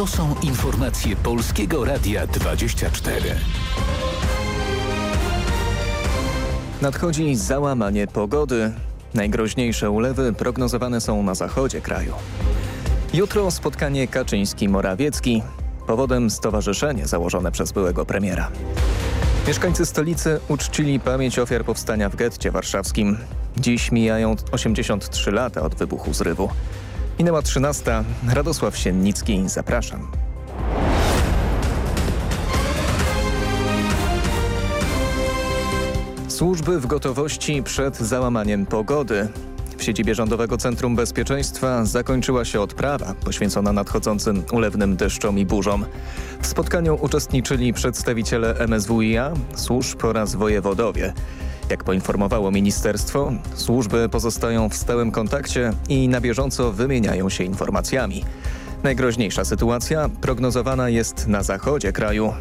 To są informacje Polskiego Radia 24. Nadchodzi załamanie pogody. Najgroźniejsze ulewy prognozowane są na zachodzie kraju. Jutro spotkanie Kaczyński-Morawiecki. Powodem stowarzyszenie założone przez byłego premiera. Mieszkańcy stolicy uczcili pamięć ofiar powstania w getcie warszawskim. Dziś mijają 83 lata od wybuchu zrywu. Minęła 13. Radosław Siennicki, zapraszam. Służby w gotowości przed załamaniem pogody. W siedzibie Rządowego Centrum Bezpieczeństwa zakończyła się odprawa poświęcona nadchodzącym ulewnym deszczom i burzom. W spotkaniu uczestniczyli przedstawiciele MSWiA, służb oraz wojewodowie. Jak poinformowało ministerstwo, służby pozostają w stałym kontakcie i na bieżąco wymieniają się informacjami. Najgroźniejsza sytuacja prognozowana jest na zachodzie kraju.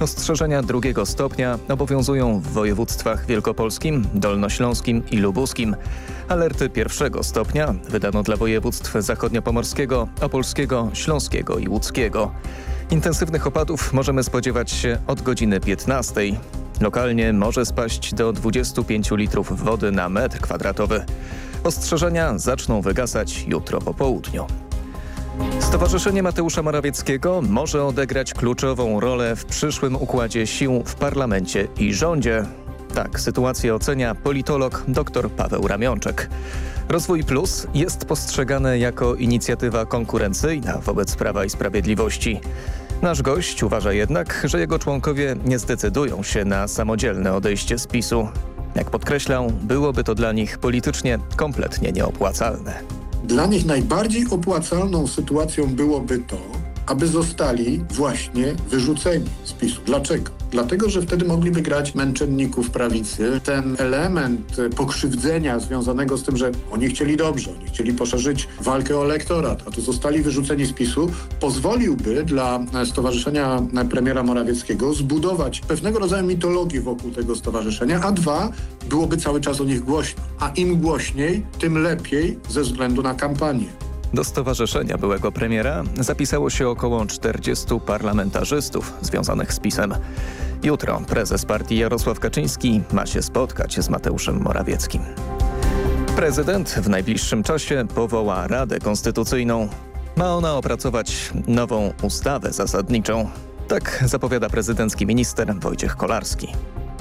Ostrzeżenia drugiego stopnia obowiązują w województwach wielkopolskim, dolnośląskim i lubuskim. Alerty pierwszego stopnia wydano dla województw zachodniopomorskiego, opolskiego, śląskiego i łódzkiego. Intensywnych opadów możemy spodziewać się od godziny 15. Lokalnie może spaść do 25 litrów wody na metr kwadratowy. Ostrzeżenia zaczną wygasać jutro po południu. Stowarzyszenie Mateusza Morawieckiego może odegrać kluczową rolę w przyszłym układzie sił w parlamencie i rządzie. Tak sytuację ocenia politolog dr Paweł Ramionczek. Rozwój Plus jest postrzegane jako inicjatywa konkurencyjna wobec Prawa i Sprawiedliwości. Nasz gość uważa jednak, że jego członkowie nie zdecydują się na samodzielne odejście z PiSu. Jak podkreślał, byłoby to dla nich politycznie kompletnie nieopłacalne. Dla nich najbardziej opłacalną sytuacją byłoby to, aby zostali właśnie wyrzuceni z PiSu. Dlaczego? Dlatego, że wtedy mogliby grać męczenników prawicy. Ten element pokrzywdzenia związanego z tym, że oni chcieli dobrze, oni chcieli poszerzyć walkę o elektorat, a tu zostali wyrzuceni z PiSu, pozwoliłby dla Stowarzyszenia Premiera Morawieckiego zbudować pewnego rodzaju mitologię wokół tego stowarzyszenia, a dwa, byłoby cały czas o nich głośno. A im głośniej, tym lepiej ze względu na kampanię. Do stowarzyszenia byłego premiera zapisało się około 40 parlamentarzystów związanych z PiSem. Jutro prezes partii Jarosław Kaczyński ma się spotkać z Mateuszem Morawieckim. Prezydent w najbliższym czasie powoła Radę Konstytucyjną. Ma ona opracować nową ustawę zasadniczą. Tak zapowiada prezydencki minister Wojciech Kolarski.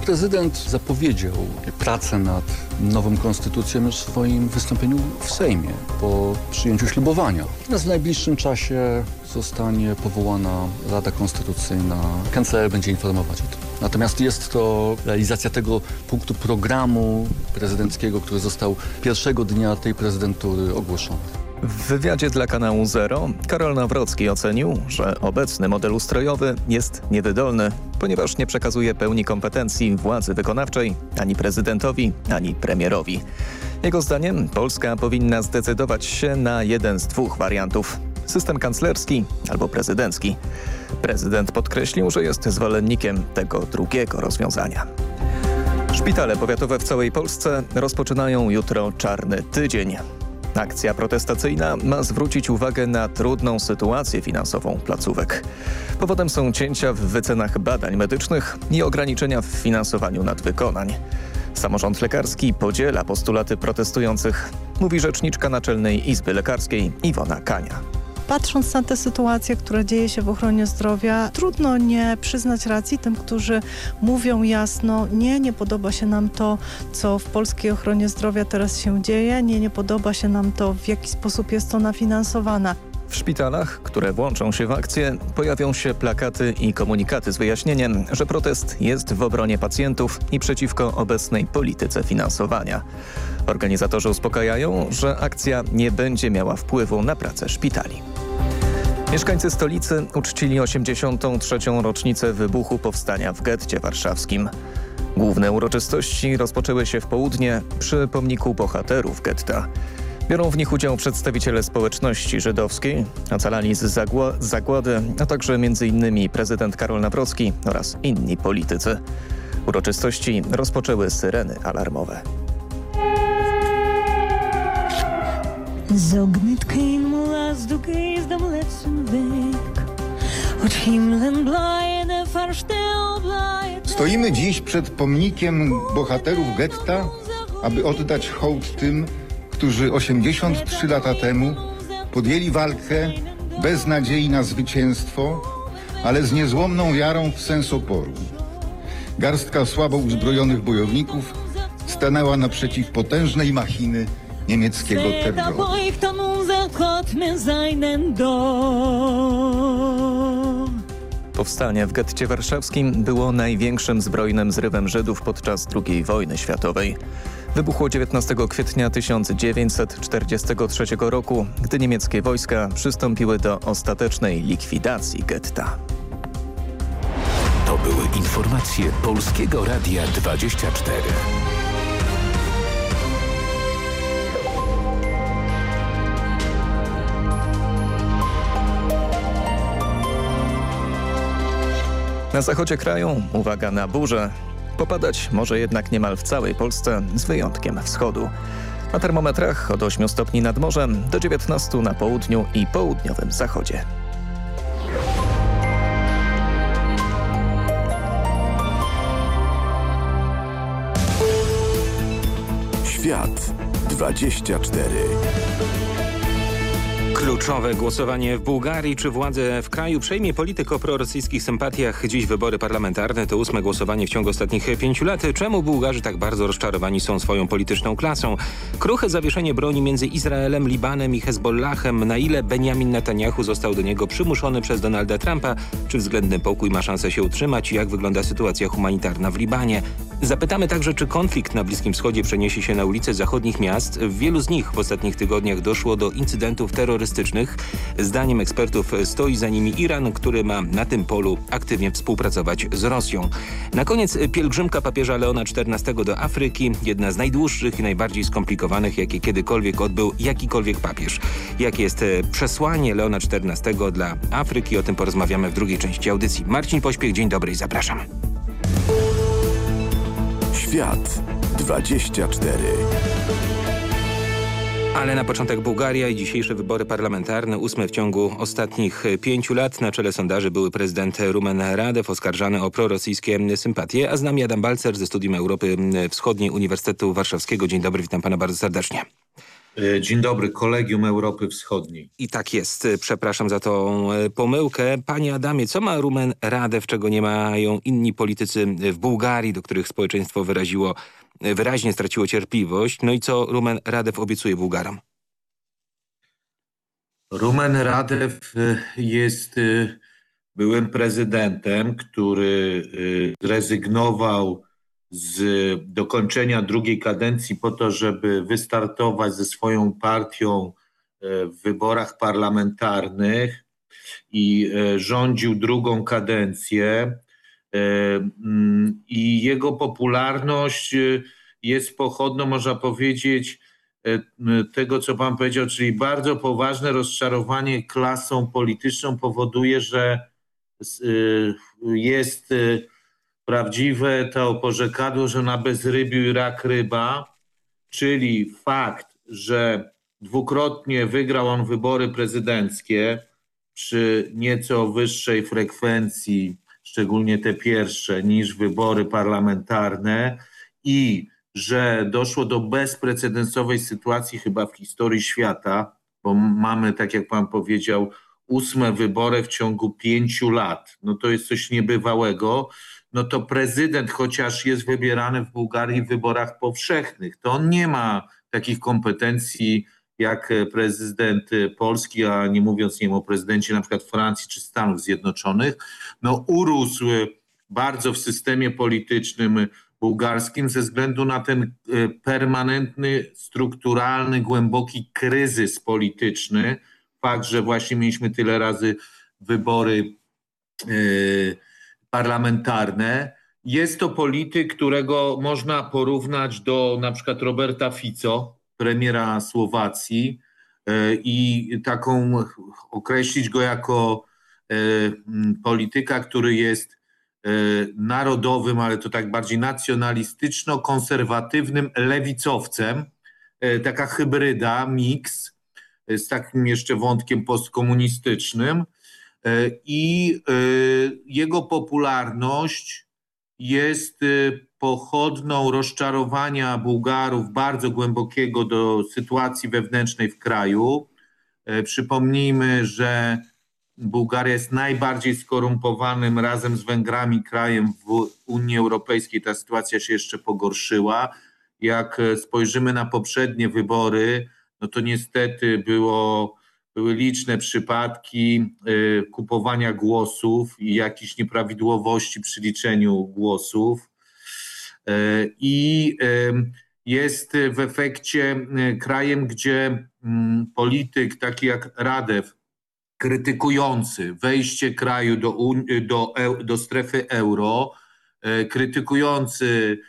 Prezydent zapowiedział pracę nad nową konstytucją w swoim wystąpieniu w Sejmie po przyjęciu ślubowania. Teraz w najbliższym czasie zostanie powołana Rada Konstytucyjna. Kancler będzie informować o tym. Natomiast jest to realizacja tego punktu programu prezydenckiego, który został pierwszego dnia tej prezydentury ogłoszony. W wywiadzie dla kanału Zero Karol Nawrocki ocenił, że obecny model ustrojowy jest niewydolny, ponieważ nie przekazuje pełni kompetencji władzy wykonawczej ani prezydentowi, ani premierowi. Jego zdaniem Polska powinna zdecydować się na jeden z dwóch wariantów. System kanclerski albo prezydencki. Prezydent podkreślił, że jest zwolennikiem tego drugiego rozwiązania. Szpitale powiatowe w całej Polsce rozpoczynają jutro czarny tydzień. Akcja protestacyjna ma zwrócić uwagę na trudną sytuację finansową placówek. Powodem są cięcia w wycenach badań medycznych i ograniczenia w finansowaniu nadwykonań. Samorząd lekarski podziela postulaty protestujących, mówi rzeczniczka Naczelnej Izby Lekarskiej Iwona Kania. Patrząc na tę sytuację, która dzieje się w ochronie zdrowia, trudno nie przyznać racji tym, którzy mówią jasno, nie, nie podoba się nam to, co w polskiej ochronie zdrowia teraz się dzieje, nie, nie podoba się nam to, w jaki sposób jest ona finansowana. W szpitalach, które włączą się w akcję, pojawią się plakaty i komunikaty z wyjaśnieniem, że protest jest w obronie pacjentów i przeciwko obecnej polityce finansowania. Organizatorzy uspokajają, że akcja nie będzie miała wpływu na pracę szpitali. Mieszkańcy stolicy uczcili 83. rocznicę wybuchu powstania w getcie warszawskim. Główne uroczystości rozpoczęły się w południe przy pomniku bohaterów getta. Biorą w nich udział przedstawiciele społeczności żydowskiej, ocalani z, zagła z zagłady, a także m.in. prezydent Karol Nawrocki oraz inni politycy. Uroczystości rozpoczęły syreny alarmowe. Stoimy dziś przed pomnikiem bohaterów getta, aby oddać hołd tym, którzy 83 lata temu podjęli walkę bez nadziei na zwycięstwo, ale z niezłomną wiarą w sens oporu. Garstka słabo uzbrojonych bojowników stanęła naprzeciw potężnej machiny niemieckiego terroru. Powstanie w getcie warszawskim było największym zbrojnym zrywem Żydów podczas II wojny światowej. Wybuchło 19 kwietnia 1943 roku, gdy niemieckie wojska przystąpiły do ostatecznej likwidacji getta. To były informacje Polskiego Radia 24. Na zachodzie kraju uwaga na burze. Popadać może jednak niemal w całej Polsce, z wyjątkiem wschodu. Na termometrach od 8 stopni nad morzem do 19 na południu i południowym zachodzie. Świat 24. Kluczowe głosowanie w Bułgarii. Czy władze w kraju przejmie polityk o prorosyjskich sympatiach? Dziś wybory parlamentarne to ósme głosowanie w ciągu ostatnich pięciu lat. Czemu Bułgarzy tak bardzo rozczarowani są swoją polityczną klasą? Kruche zawieszenie broni między Izraelem, Libanem i Hezbollahem. Na ile Benjamin Netanyahu został do niego przymuszony przez Donalda Trumpa? Czy względny pokój ma szansę się utrzymać? Jak wygląda sytuacja humanitarna w Libanie? Zapytamy także, czy konflikt na Bliskim Wschodzie przeniesie się na ulice zachodnich miast. W wielu z nich w ostatnich tygodniach doszło do incydentów terrorystycznych. Zdaniem ekspertów stoi za nimi Iran, który ma na tym polu aktywnie współpracować z Rosją. Na koniec pielgrzymka papieża Leona XIV do Afryki. Jedna z najdłuższych i najbardziej skomplikowanych, jakie kiedykolwiek odbył jakikolwiek papież. Jakie jest przesłanie Leona XIV dla Afryki? O tym porozmawiamy w drugiej części audycji. Marcin Pośpiech, dzień dobry i zapraszam. Świat 24. Ale na początek Bułgaria i dzisiejsze wybory parlamentarne, ósme w ciągu ostatnich pięciu lat. Na czele sondaży były prezydent Rumen Radew oskarżany o prorosyjskie sympatie, a z nami Adam Balcer ze Studium Europy Wschodniej Uniwersytetu Warszawskiego. Dzień dobry, witam pana bardzo serdecznie. Dzień dobry, Kolegium Europy Wschodniej. I tak jest, przepraszam za tą pomyłkę. Panie Adamie, co ma Rumen Radew, czego nie mają inni politycy w Bułgarii, do których społeczeństwo wyraziło, wyraźnie straciło cierpliwość? No i co Rumen Radew obiecuje Bułgarom? Rumen Radew jest byłym prezydentem, który zrezygnował z dokończenia drugiej kadencji po to, żeby wystartować ze swoją partią w wyborach parlamentarnych i rządził drugą kadencję. I jego popularność jest pochodną, można powiedzieć, tego, co pan powiedział, czyli bardzo poważne rozczarowanie klasą polityczną powoduje, że jest prawdziwe to porzekadło, że na bezrybiu rak ryba, czyli fakt, że dwukrotnie wygrał on wybory prezydenckie przy nieco wyższej frekwencji, szczególnie te pierwsze, niż wybory parlamentarne i że doszło do bezprecedensowej sytuacji chyba w historii świata, bo mamy, tak jak pan powiedział, ósme wybory w ciągu pięciu lat. No to jest coś niebywałego no to prezydent, chociaż jest wybierany w Bułgarii w wyborach powszechnych, to on nie ma takich kompetencji jak prezydent Polski, a nie mówiąc nie wiem, o prezydencie na przykład Francji czy Stanów Zjednoczonych, no urósł bardzo w systemie politycznym bułgarskim ze względu na ten permanentny, strukturalny, głęboki kryzys polityczny. Fakt, że właśnie mieliśmy tyle razy wybory parlamentarne. Jest to polityk, którego można porównać do na przykład Roberta Fico, premiera Słowacji i taką określić go jako polityka, który jest narodowym, ale to tak bardziej nacjonalistyczno-konserwatywnym lewicowcem. Taka hybryda, miks z takim jeszcze wątkiem postkomunistycznym. i jego popularność jest pochodną rozczarowania Bułgarów bardzo głębokiego do sytuacji wewnętrznej w kraju. Przypomnijmy, że Bułgaria jest najbardziej skorumpowanym razem z Węgrami krajem w Unii Europejskiej. Ta sytuacja się jeszcze pogorszyła. Jak spojrzymy na poprzednie wybory, no to niestety było, były liczne przypadki y, kupowania głosów i jakichś nieprawidłowości przy liczeniu głosów. I jest w efekcie krajem, gdzie mm, polityk taki jak Radew krytykujący wejście kraju do, do, do strefy euro, e, krytykujący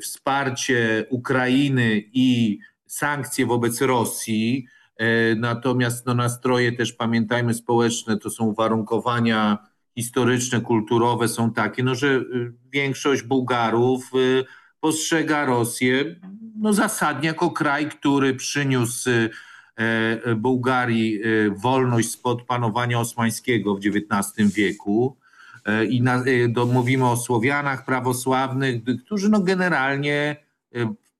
wsparcie Ukrainy i sankcje wobec Rosji. E, natomiast no, nastroje też, pamiętajmy, społeczne to są uwarunkowania historyczne, kulturowe są takie, no, że y, większość Bułgarów y, postrzega Rosję no, zasadnie jako kraj, który przyniósł E, Bułgarii wolność spod panowania osmańskiego w XIX wieku. I na, do, mówimy o Słowianach prawosławnych, którzy no generalnie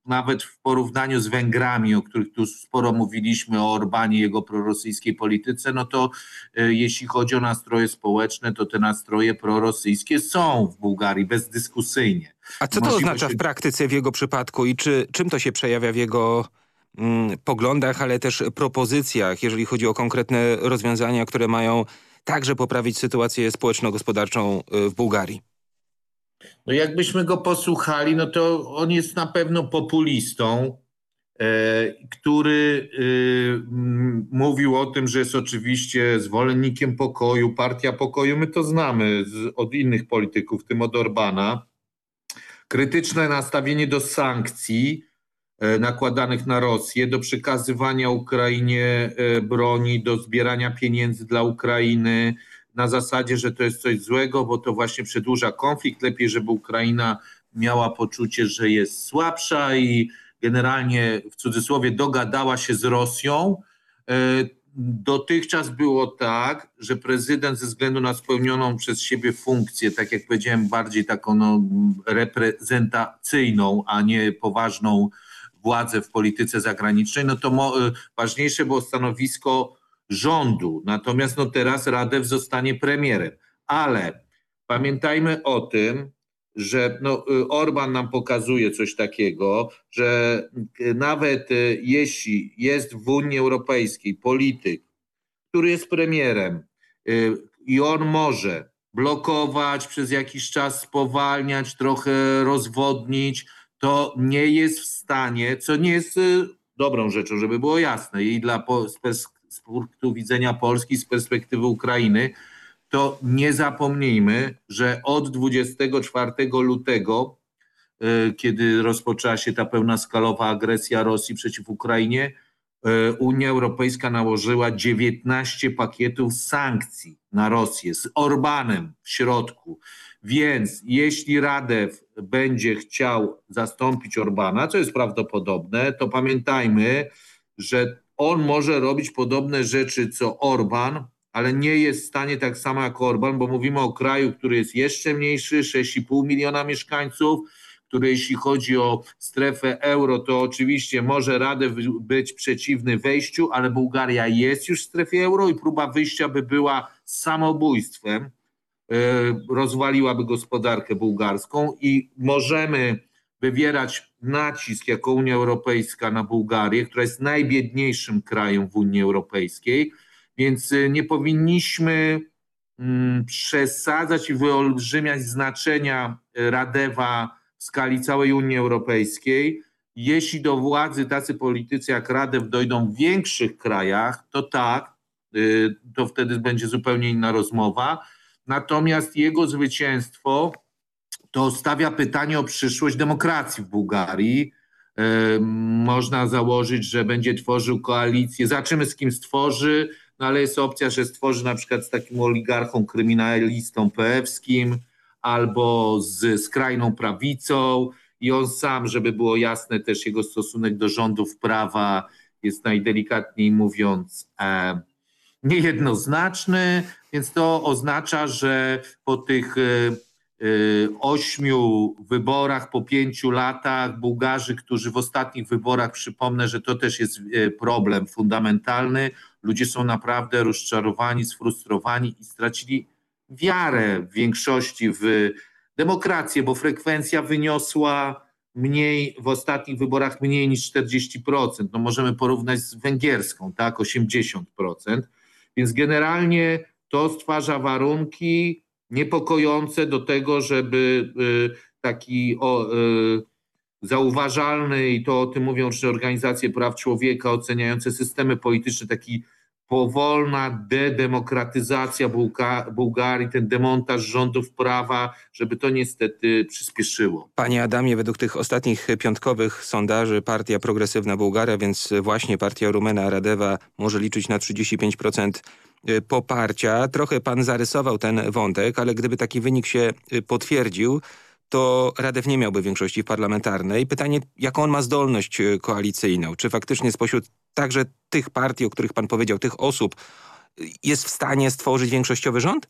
nawet w porównaniu z Węgrami, o których tu sporo mówiliśmy, o Orbanie, jego prorosyjskiej polityce, no to jeśli chodzi o nastroje społeczne, to te nastroje prorosyjskie są w Bułgarii bezdyskusyjnie. A co to Możliwe oznacza w praktyce w jego przypadku i czy, czym to się przejawia w jego Mm, poglądach, ale też propozycjach, jeżeli chodzi o konkretne rozwiązania, które mają także poprawić sytuację społeczno-gospodarczą y, w Bułgarii? No jakbyśmy go posłuchali, no to on jest na pewno populistą, e, który e, mówił o tym, że jest oczywiście zwolennikiem pokoju, partia pokoju. My to znamy od innych polityków, w tym od Orbana. Krytyczne nastawienie do sankcji, E, nakładanych na Rosję, do przekazywania Ukrainie broni, do zbierania pieniędzy dla Ukrainy na zasadzie, że to jest coś złego, bo to właśnie przedłuża konflikt. Lepiej, żeby Ukraina miała poczucie, że jest słabsza i generalnie w cudzysłowie dogadała się z Rosją. E, dotychczas było tak, że prezydent ze względu na spełnioną przez siebie funkcję, tak jak powiedziałem, bardziej taką no, reprezentacyjną, a nie poważną władzę w polityce zagranicznej, no to y, ważniejsze było stanowisko rządu. Natomiast no teraz Radew zostanie premierem. Ale pamiętajmy o tym, że no, y, Orban nam pokazuje coś takiego, że y, nawet jeśli jest w Unii Europejskiej polityk, który jest premierem i on może blokować przez jakiś czas, spowalniać, trochę rozwodnić, to nie jest w stanie, co nie jest y, dobrą rzeczą, żeby było jasne i dla z punktu widzenia Polski, z perspektywy Ukrainy, to nie zapomnijmy, że od 24 lutego, y, kiedy rozpoczęła się ta pełna skalowa agresja Rosji przeciw Ukrainie, y, Unia Europejska nałożyła 19 pakietów sankcji na Rosję z Orbanem w środku. Więc jeśli Radew będzie chciał zastąpić Orbana, co jest prawdopodobne, to pamiętajmy, że on może robić podobne rzeczy co Orban, ale nie jest w stanie tak samo jak Orban, bo mówimy o kraju, który jest jeszcze mniejszy, 6,5 miliona mieszkańców, który jeśli chodzi o strefę euro, to oczywiście może Radę być przeciwny wejściu, ale Bułgaria jest już w strefie euro i próba wyjścia by była samobójstwem. E, rozwaliłaby gospodarkę bułgarską i możemy wywierać nacisk jako Unia Europejska na Bułgarię, która jest najbiedniejszym krajem w Unii Europejskiej, więc e, nie powinniśmy mm, przesadzać i wyolbrzymiać znaczenia Radewa w skali całej Unii Europejskiej. Jeśli do władzy tacy politycy jak Radew dojdą w większych krajach, to tak, e, to wtedy będzie zupełnie inna rozmowa Natomiast jego zwycięstwo to stawia pytanie o przyszłość demokracji w Bułgarii. Można założyć, że będzie tworzył koalicję. Zobaczymy, z kim stworzy, no ale jest opcja, że stworzy na przykład z takim oligarchą, kryminalistą peewskim albo z skrajną prawicą i on sam, żeby było jasne, też jego stosunek do rządów prawa jest najdelikatniej mówiąc e, niejednoznaczny, Więc to oznacza, że po tych ośmiu wyborach, po pięciu latach, Bułgarzy, którzy w ostatnich wyborach, przypomnę, że to też jest problem fundamentalny, ludzie są naprawdę rozczarowani, sfrustrowani i stracili wiarę w większości w demokrację, bo frekwencja wyniosła mniej w ostatnich wyborach mniej niż 40%. No możemy porównać z węgierską, tak, 80%. Więc generalnie to stwarza warunki niepokojące do tego, żeby y, taki o, y, zauważalny, i to o tym mówią organizacje praw człowieka oceniające systemy polityczne, taki powolna dedemokratyzacja Bułga Bułgarii, ten demontaż rządów prawa, żeby to niestety przyspieszyło. Panie Adamie, według tych ostatnich piątkowych sondaży Partia Progresywna Bułgaria, więc właśnie partia Rumena Radewa może liczyć na 35% y, poparcia. Trochę pan zarysował ten wątek, ale gdyby taki wynik się y, potwierdził, to Radew nie miałby większości parlamentarnej. Pytanie, jaką on ma zdolność y, koalicyjną? Czy faktycznie spośród także tych partii, o których pan powiedział, tych osób, jest w stanie stworzyć większościowy rząd?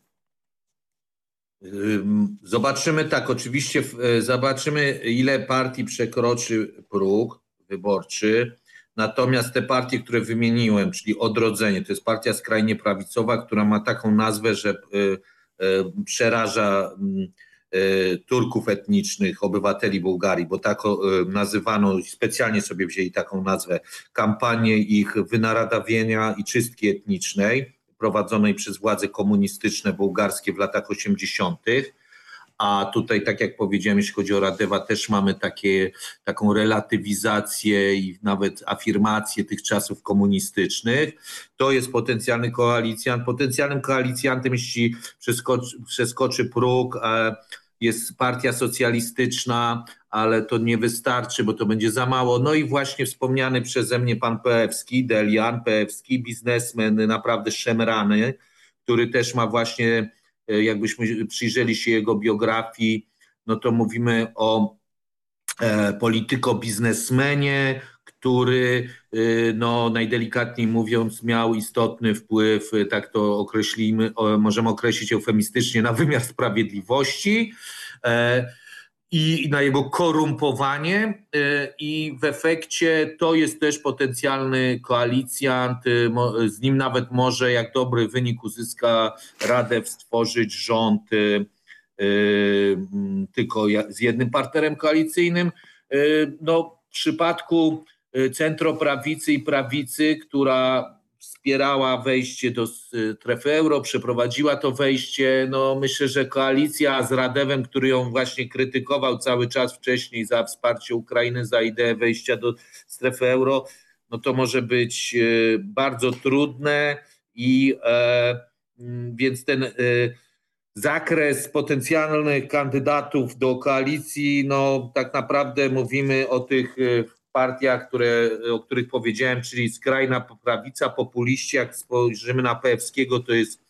Zobaczymy tak, oczywiście zobaczymy ile partii przekroczy próg wyborczy. Natomiast te partie, które wymieniłem, czyli Odrodzenie, to jest partia skrajnie prawicowa, która ma taką nazwę, że e, e, przeraża E, Turków etnicznych, obywateli Bułgarii, bo tak nazywano, specjalnie sobie wzięli taką nazwę, kampanię ich wynaradawienia i czystki etnicznej prowadzonej przez władze komunistyczne bułgarskie w latach 80. A tutaj, tak jak powiedziałem, jeśli chodzi o Radewa, też mamy takie, taką relatywizację i nawet afirmację tych czasów komunistycznych. To jest potencjalny koalicjant. Potencjalnym koalicjantem, jeśli przeskoczy, przeskoczy próg, e, jest partia socjalistyczna, ale to nie wystarczy, bo to będzie za mało. No i właśnie wspomniany przeze mnie pan Peewski, Delian Peewski, biznesmen naprawdę szemrany, który też ma właśnie, jakbyśmy przyjrzeli się jego biografii, no to mówimy o e, polityko-biznesmenie, który y, no, najdelikatniej mówiąc miał istotny wpływ, tak to określimy, możemy określić eufemistycznie, na wymiar sprawiedliwości. E, i na jego korumpowanie e, i w efekcie to jest też potencjalny koalicjant, y, z nim nawet może jak dobry wynik uzyska Radę stworzyć rząd tylko z jednym partnerem koalicyjnym. No, w przypadku centroprawicy i prawicy, która wspierała wejście do strefy euro, przeprowadziła to wejście. No, myślę, że koalicja z Radewem, który ją właśnie krytykował cały czas wcześniej za wsparcie Ukrainy, za ideę wejścia do strefy euro, no to może być y, bardzo trudne i e, mm, więc ten e, zakres potencjalnych kandydatów do koalicji, no tak naprawdę mówimy o tych partiach, które, o których powiedziałem, czyli skrajna prawica, populiści, jak spojrzymy na Pewskiego, to jest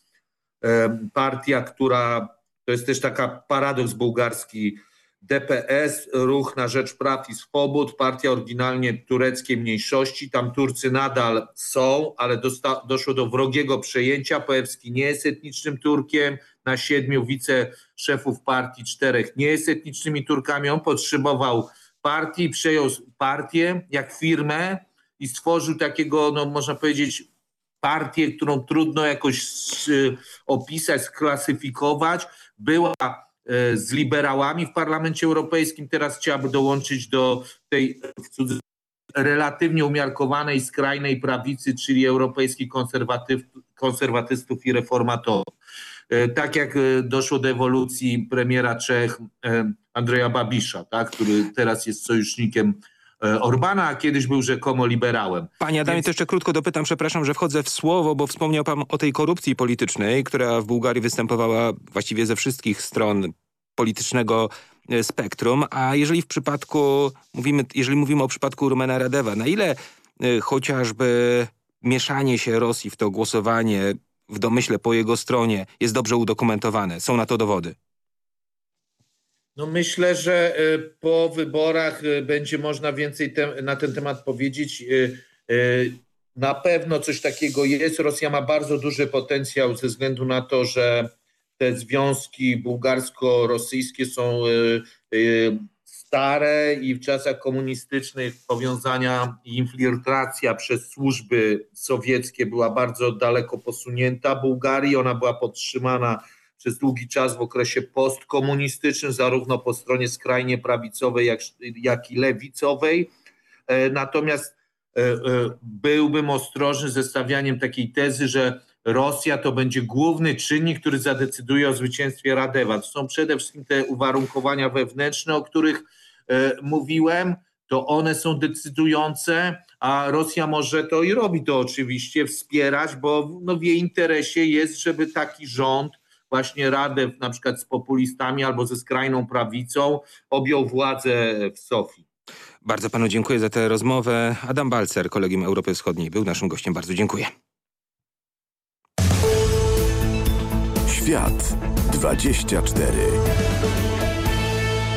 partia, która, to jest też taka paradoks bułgarski, DPS, Ruch na Rzecz Praw i Swobód, partia oryginalnie tureckiej mniejszości. Tam Turcy nadal są, ale doszło do wrogiego przejęcia. Pojewski nie jest etnicznym Turkiem. Na siedmiu wiceszefów partii czterech nie jest etnicznymi Turkami. On potrzebował partii, przejął partię jak firmę i stworzył takiego, no można powiedzieć, partię, którą trudno jakoś opisać, sklasyfikować. Była e, z liberałami w Parlamencie Europejskim, teraz chciałaby dołączyć do tej relatywnie umiarkowanej, skrajnej prawicy, czyli europejskich konserwatystów i reformatorów. E, tak jak e, doszło do ewolucji premiera Czech Andrzeja Babisza, tak, który teraz jest sojusznikiem e, Orbana, a kiedyś był rzekomo liberałem. Panie Adamie, Więc... to jeszcze krótko dopytam, przepraszam, że wchodzę w słowo, bo wspomniał pan o tej korupcji politycznej, która w Bułgarii występowała właściwie ze wszystkich stron politycznego e, spektrum, a jeżeli w przypadku, mówimy, jeżeli mówimy o przypadku Rumena Radewa, na ile y, chociażby mieszanie się Rosji w to głosowanie w domyśle po jego stronie jest dobrze udokumentowane? Są na to dowody? No myślę, że y, po wyborach y, będzie można więcej te, na ten temat powiedzieć. Y, na pewno coś takiego jest. Rosja ma bardzo duży potencjał ze względu na to, że te związki bułgarsko-rosyjskie są stare i w czasach komunistycznych powiązania i infiltracja przez służby sowieckie była bardzo daleko posunięta. Bułgarii ona była podtrzymana przez długi czas w okresie postkomunistycznym, zarówno po stronie skrajnie prawicowej, jak, jak i lewicowej. E, natomiast e, e, byłbym ostrożny ze stawianiem takiej tezy, że Rosja to będzie główny czynnik, który zadecyduje o zwycięstwie Radewa. To są przede wszystkim te uwarunkowania wewnętrzne, o których mówiłem. To one są decydujące, a Rosja może to i robi to oczywiście, wspierać, bo no w jej interesie jest, żeby taki rząd właśnie Radę na przykład z populistami albo ze skrajną prawicą objął władzę w Sofii. Bardzo panu dziękuję za tę rozmowę. Adam Balcer, kolegiem Europy Wschodniej, był naszym gościem. Bardzo dziękuję. Świat 24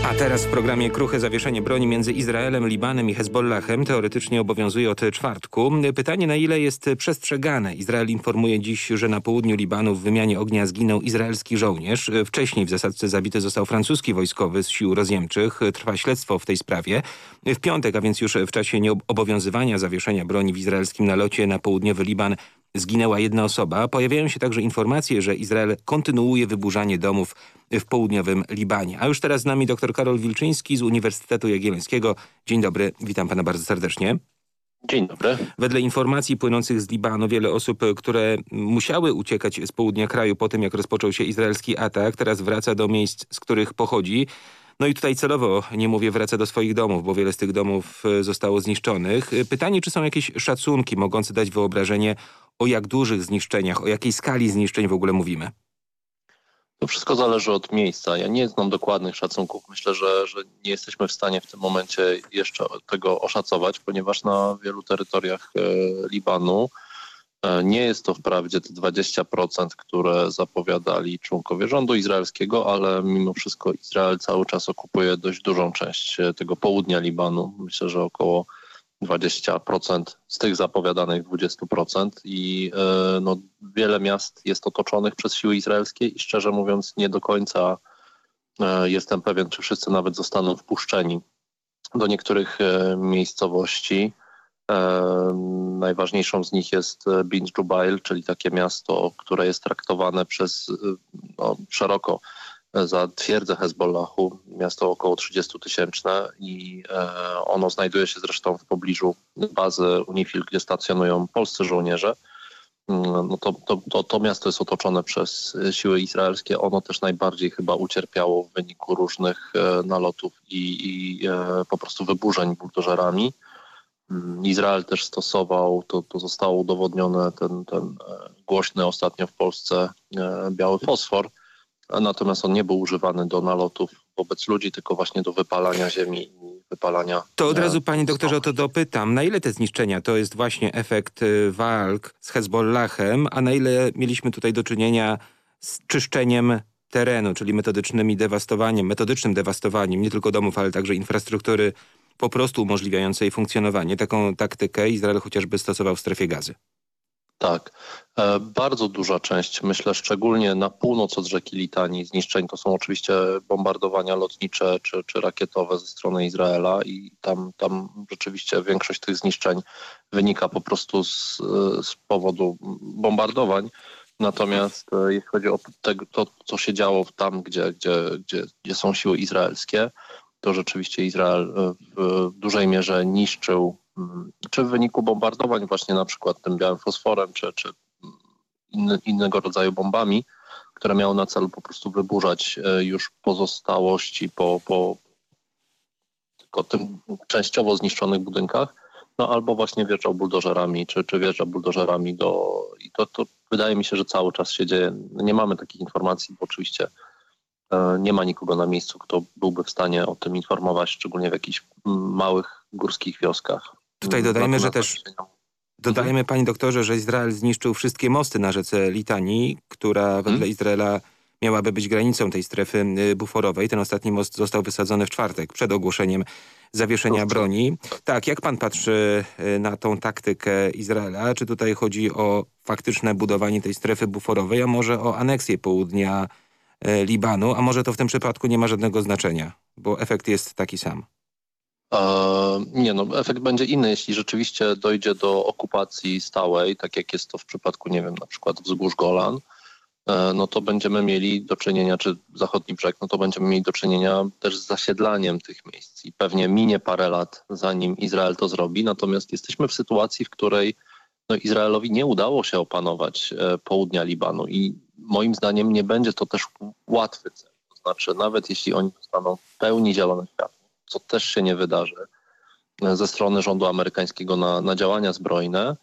a teraz w programie kruche zawieszenie broni między Izraelem, Libanem i Hezbollahem teoretycznie obowiązuje od czwartku. Pytanie na ile jest przestrzegane. Izrael informuje dziś, że na południu Libanu w wymianie ognia zginął izraelski żołnierz. Wcześniej w zasadce zabity został francuski wojskowy z sił rozjemczych. Trwa śledztwo w tej sprawie. W piątek, a więc już w czasie nieobowiązywania zawieszenia broni w izraelskim nalocie na południowy Liban zginęła jedna osoba. Pojawiają się także informacje, że Izrael kontynuuje wyburzanie domów w południowym Libanie. A już teraz z nami dr Karol Wilczyński z Uniwersytetu Jagiellońskiego. Dzień dobry, witam pana bardzo serdecznie. Dzień dobry. Wedle informacji płynących z Libanu wiele osób, które musiały uciekać z południa kraju po tym, jak rozpoczął się izraelski atak, teraz wraca do miejsc, z których pochodzi. No i tutaj celowo, nie mówię, wraca do swoich domów, bo wiele z tych domów e, zostało zniszczonych. Pytanie, czy są jakieś szacunki mogące dać wyobrażenie o jak dużych zniszczeniach, o jakiej skali zniszczeń w ogóle mówimy? To wszystko zależy od miejsca. Ja nie znam dokładnych szacunków. Myślę, że, że nie jesteśmy w stanie w tym momencie jeszcze tego oszacować, ponieważ na wielu terytoriach e, Libanu e, nie jest to wprawdzie te 20%, które zapowiadali członkowie rządu izraelskiego, ale mimo wszystko Izrael cały czas okupuje dość dużą część e, tego południa Libanu. Myślę, że około 20% z tych zapowiadanych 20% i e, no, wiele miast jest otoczonych przez siły izraelskie i szczerze mówiąc nie do końca e, jestem pewien, czy wszyscy nawet zostaną wpuszczeni do niektórych e, miejscowości. Najważniejszą z nich jest Binj Jubail, czyli takie miasto, które jest traktowane przez no, szeroko za twierdzę Hezbollahu, miasto około 30 tysięczne i e, ono znajduje się zresztą w pobliżu bazy UNIFIL, gdzie stacjonują polscy żołnierze. Mm, no to, to, to, to miasto jest otoczone przez siły izraelskie. Ono też najbardziej chyba ucierpiało w wyniku różnych e, nalotów i, i e, po prostu wyburzeń buldożerami. Mm, Izrael też stosował, to, to zostało udowodnione, ten, ten głośny ostatnio w Polsce biały fosfor, natomiast on nie był używany do nalotów wobec ludzi, tylko właśnie do wypalania ziemi i wypalania... To od razu panie doktorze o to dopytam. Na ile te zniszczenia to jest właśnie efekt walk z Hezbollahem, a na ile mieliśmy tutaj do czynienia z czyszczeniem terenu, czyli metodycznym dewastowaniem, metodycznym dewastowaniem nie tylko domów, ale także infrastruktury po prostu umożliwiającej funkcjonowanie. Taką taktykę Izrael chociażby stosował w strefie gazy. Tak. E, bardzo duża część, myślę szczególnie na północ od rzeki Litanii zniszczeń to są oczywiście bombardowania lotnicze czy, czy rakietowe ze strony Izraela i tam, tam rzeczywiście większość tych zniszczeń wynika po prostu z, z powodu bombardowań. Natomiast e, jeśli chodzi o te, to, co się działo tam, gdzie, gdzie, gdzie, gdzie są siły izraelskie, to rzeczywiście Izrael e, w dużej mierze niszczył czy w wyniku bombardowań właśnie na przykład tym białym fosforem, czy, czy inny, innego rodzaju bombami, które miały na celu po prostu wyburzać e, już pozostałości po, po tylko tym częściowo zniszczonych budynkach, no albo właśnie wjeżdżał buldożerami, czy, czy wjeżdża buldożerami do... I to, to wydaje mi się, że cały czas się dzieje. Nie mamy takich informacji, bo oczywiście e, nie ma nikogo na miejscu, kto byłby w stanie o tym informować, szczególnie w jakichś małych górskich wioskach. Tutaj dodajmy, że też... Dodajemy, mhm. panie doktorze, że Izrael zniszczył wszystkie mosty na rzece Litanii, która wedle mhm. Izraela miałaby być granicą tej strefy buforowej. Ten ostatni most został wysadzony w czwartek przed ogłoszeniem zawieszenia broni. Tak, jak pan patrzy na tą taktykę Izraela? Czy tutaj chodzi o faktyczne budowanie tej strefy buforowej, a może o aneksję południa Libanu, a może to w tym przypadku nie ma żadnego znaczenia, bo efekt jest taki sam? nie no, efekt będzie inny, jeśli rzeczywiście dojdzie do okupacji stałej, tak jak jest to w przypadku, nie wiem, na przykład wzgórz Golan, e, no to będziemy mieli do czynienia, czy zachodni brzeg, no to będziemy mieli do czynienia też z zasiedlaniem tych miejsc i pewnie minie parę lat, zanim Izrael to zrobi, natomiast jesteśmy w sytuacji, w której no, Izraelowi nie udało się opanować e, południa Libanu i moim zdaniem nie będzie to też łatwy cel. To znaczy, nawet jeśli oni dostaną w pełni zielone światło, co też się nie wydarzy e, ze strony rządu amerykańskiego na, na działania zbrojne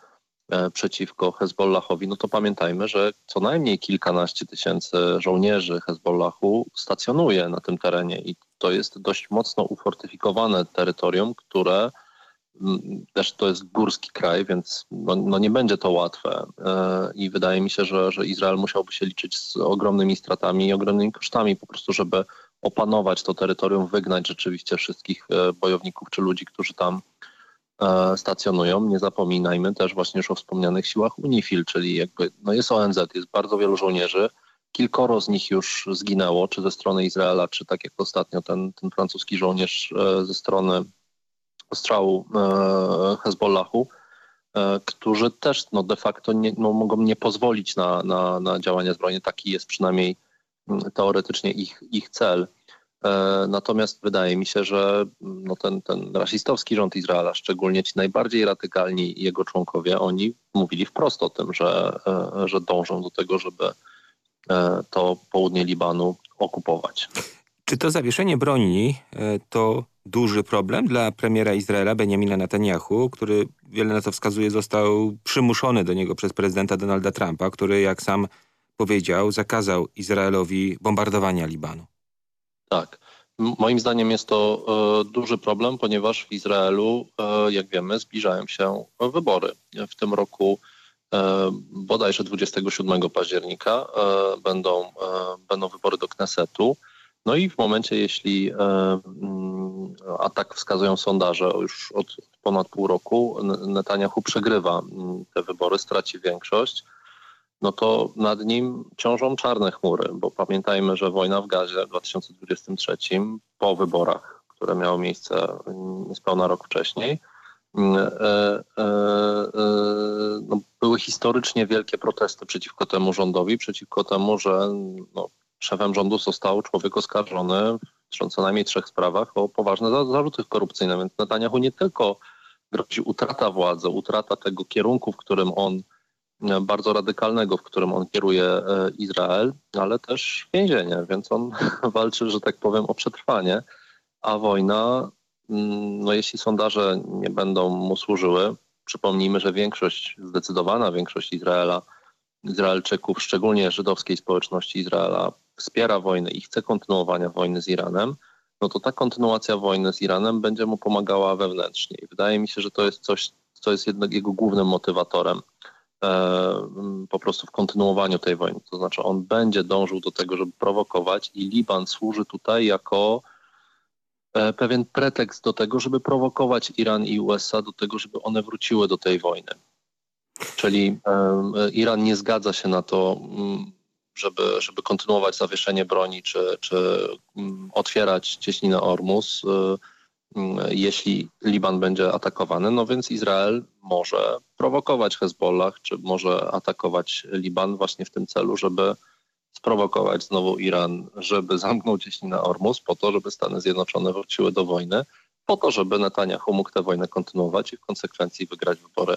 e, przeciwko Hezbollahowi, no to pamiętajmy, że co najmniej kilkanaście tysięcy żołnierzy Hezbollahu stacjonuje na tym terenie i to jest dość mocno ufortyfikowane terytorium, które też to jest górski kraj, więc no, no, nie będzie to łatwe e, i wydaje mi się, że, że Izrael musiałby się liczyć z ogromnymi stratami i ogromnymi kosztami po prostu, żeby opanować to terytorium, wygnać rzeczywiście wszystkich e, bojowników czy ludzi, którzy tam e, stacjonują. Nie zapominajmy też właśnie już o wspomnianych siłach UNIFIL, czyli jakby no jest ONZ, jest bardzo wielu żołnierzy, kilkoro z nich już zginęło, czy ze strony Izraela, czy tak jak ostatnio ten, ten francuski żołnierz ze strony ostrzału Hezbollahu, którzy też no, de facto nie, no, mogą nie pozwolić na, na, na działania zbrojne. Taki jest przynajmniej teoretycznie ich, ich cel. E, natomiast wydaje mi się, że no ten, ten rasistowski rząd Izraela, szczególnie ci najbardziej radykalni jego członkowie, oni mówili wprost o tym, że, e, że dążą do tego, żeby e, to południe Libanu okupować. Czy to zawieszenie broni to duży problem dla premiera Izraela Benjamina Netanyahu, który wiele na to wskazuje został przymuszony do niego przez prezydenta Donalda Trumpa, który jak sam powiedział, zakazał Izraelowi bombardowania Libanu. Tak. Moim zdaniem jest to e, duży problem, ponieważ w Izraelu, e, jak wiemy, zbliżają się wybory. W tym roku e, bodajże 27 października e, będą, e, będą wybory do Knesetu. No i w momencie, jeśli e, mm, a tak wskazują sondaże już od ponad pół roku, Netanyahu przegrywa mm, te wybory, straci większość no to nad nim ciążą czarne chmury, bo pamiętajmy, że wojna w Gazie w 2023 po wyborach, które miały miejsce niespełna rok wcześniej, mm, e, e, no, były historycznie wielkie protesty przeciwko temu rządowi, przeciwko temu, że no, szefem rządu został człowiek oskarżony w co najmniej trzech sprawach o poważne zarzuty korupcyjne. Więc Netanyahu nie tylko grozi utrata władzy, utrata tego kierunku, w którym on bardzo radykalnego, w którym on kieruje e, Izrael, ale też więzienie, więc on walczy, że tak powiem, o przetrwanie, a wojna, mm, no jeśli sondaże nie będą mu służyły, przypomnijmy, że większość, zdecydowana większość Izraela, Izraelczyków, szczególnie żydowskiej społeczności Izraela, wspiera wojnę i chce kontynuowania wojny z Iranem, no to ta kontynuacja wojny z Iranem będzie mu pomagała wewnętrznie. I wydaje mi się, że to jest coś, co jest jednak jego głównym motywatorem E, po prostu w kontynuowaniu tej wojny. To znaczy on będzie dążył do tego, żeby prowokować i Liban służy tutaj jako e, pewien pretekst do tego, żeby prowokować Iran i USA do tego, żeby one wróciły do tej wojny. Czyli Iran nie zgadza się na to, mm, żeby, żeby kontynuować zawieszenie broni czy, czy mm, otwierać cieśninę Ormus Mm, jeśli Liban będzie atakowany, no więc Izrael może prowokować Hezbollah, czy może atakować Liban właśnie w tym celu, żeby sprowokować znowu Iran, żeby zamknął cieśninę Ormus, po to, żeby Stany Zjednoczone wróciły do wojny, po to, żeby Netanyahu mógł tę wojnę kontynuować i w konsekwencji wygrać wybory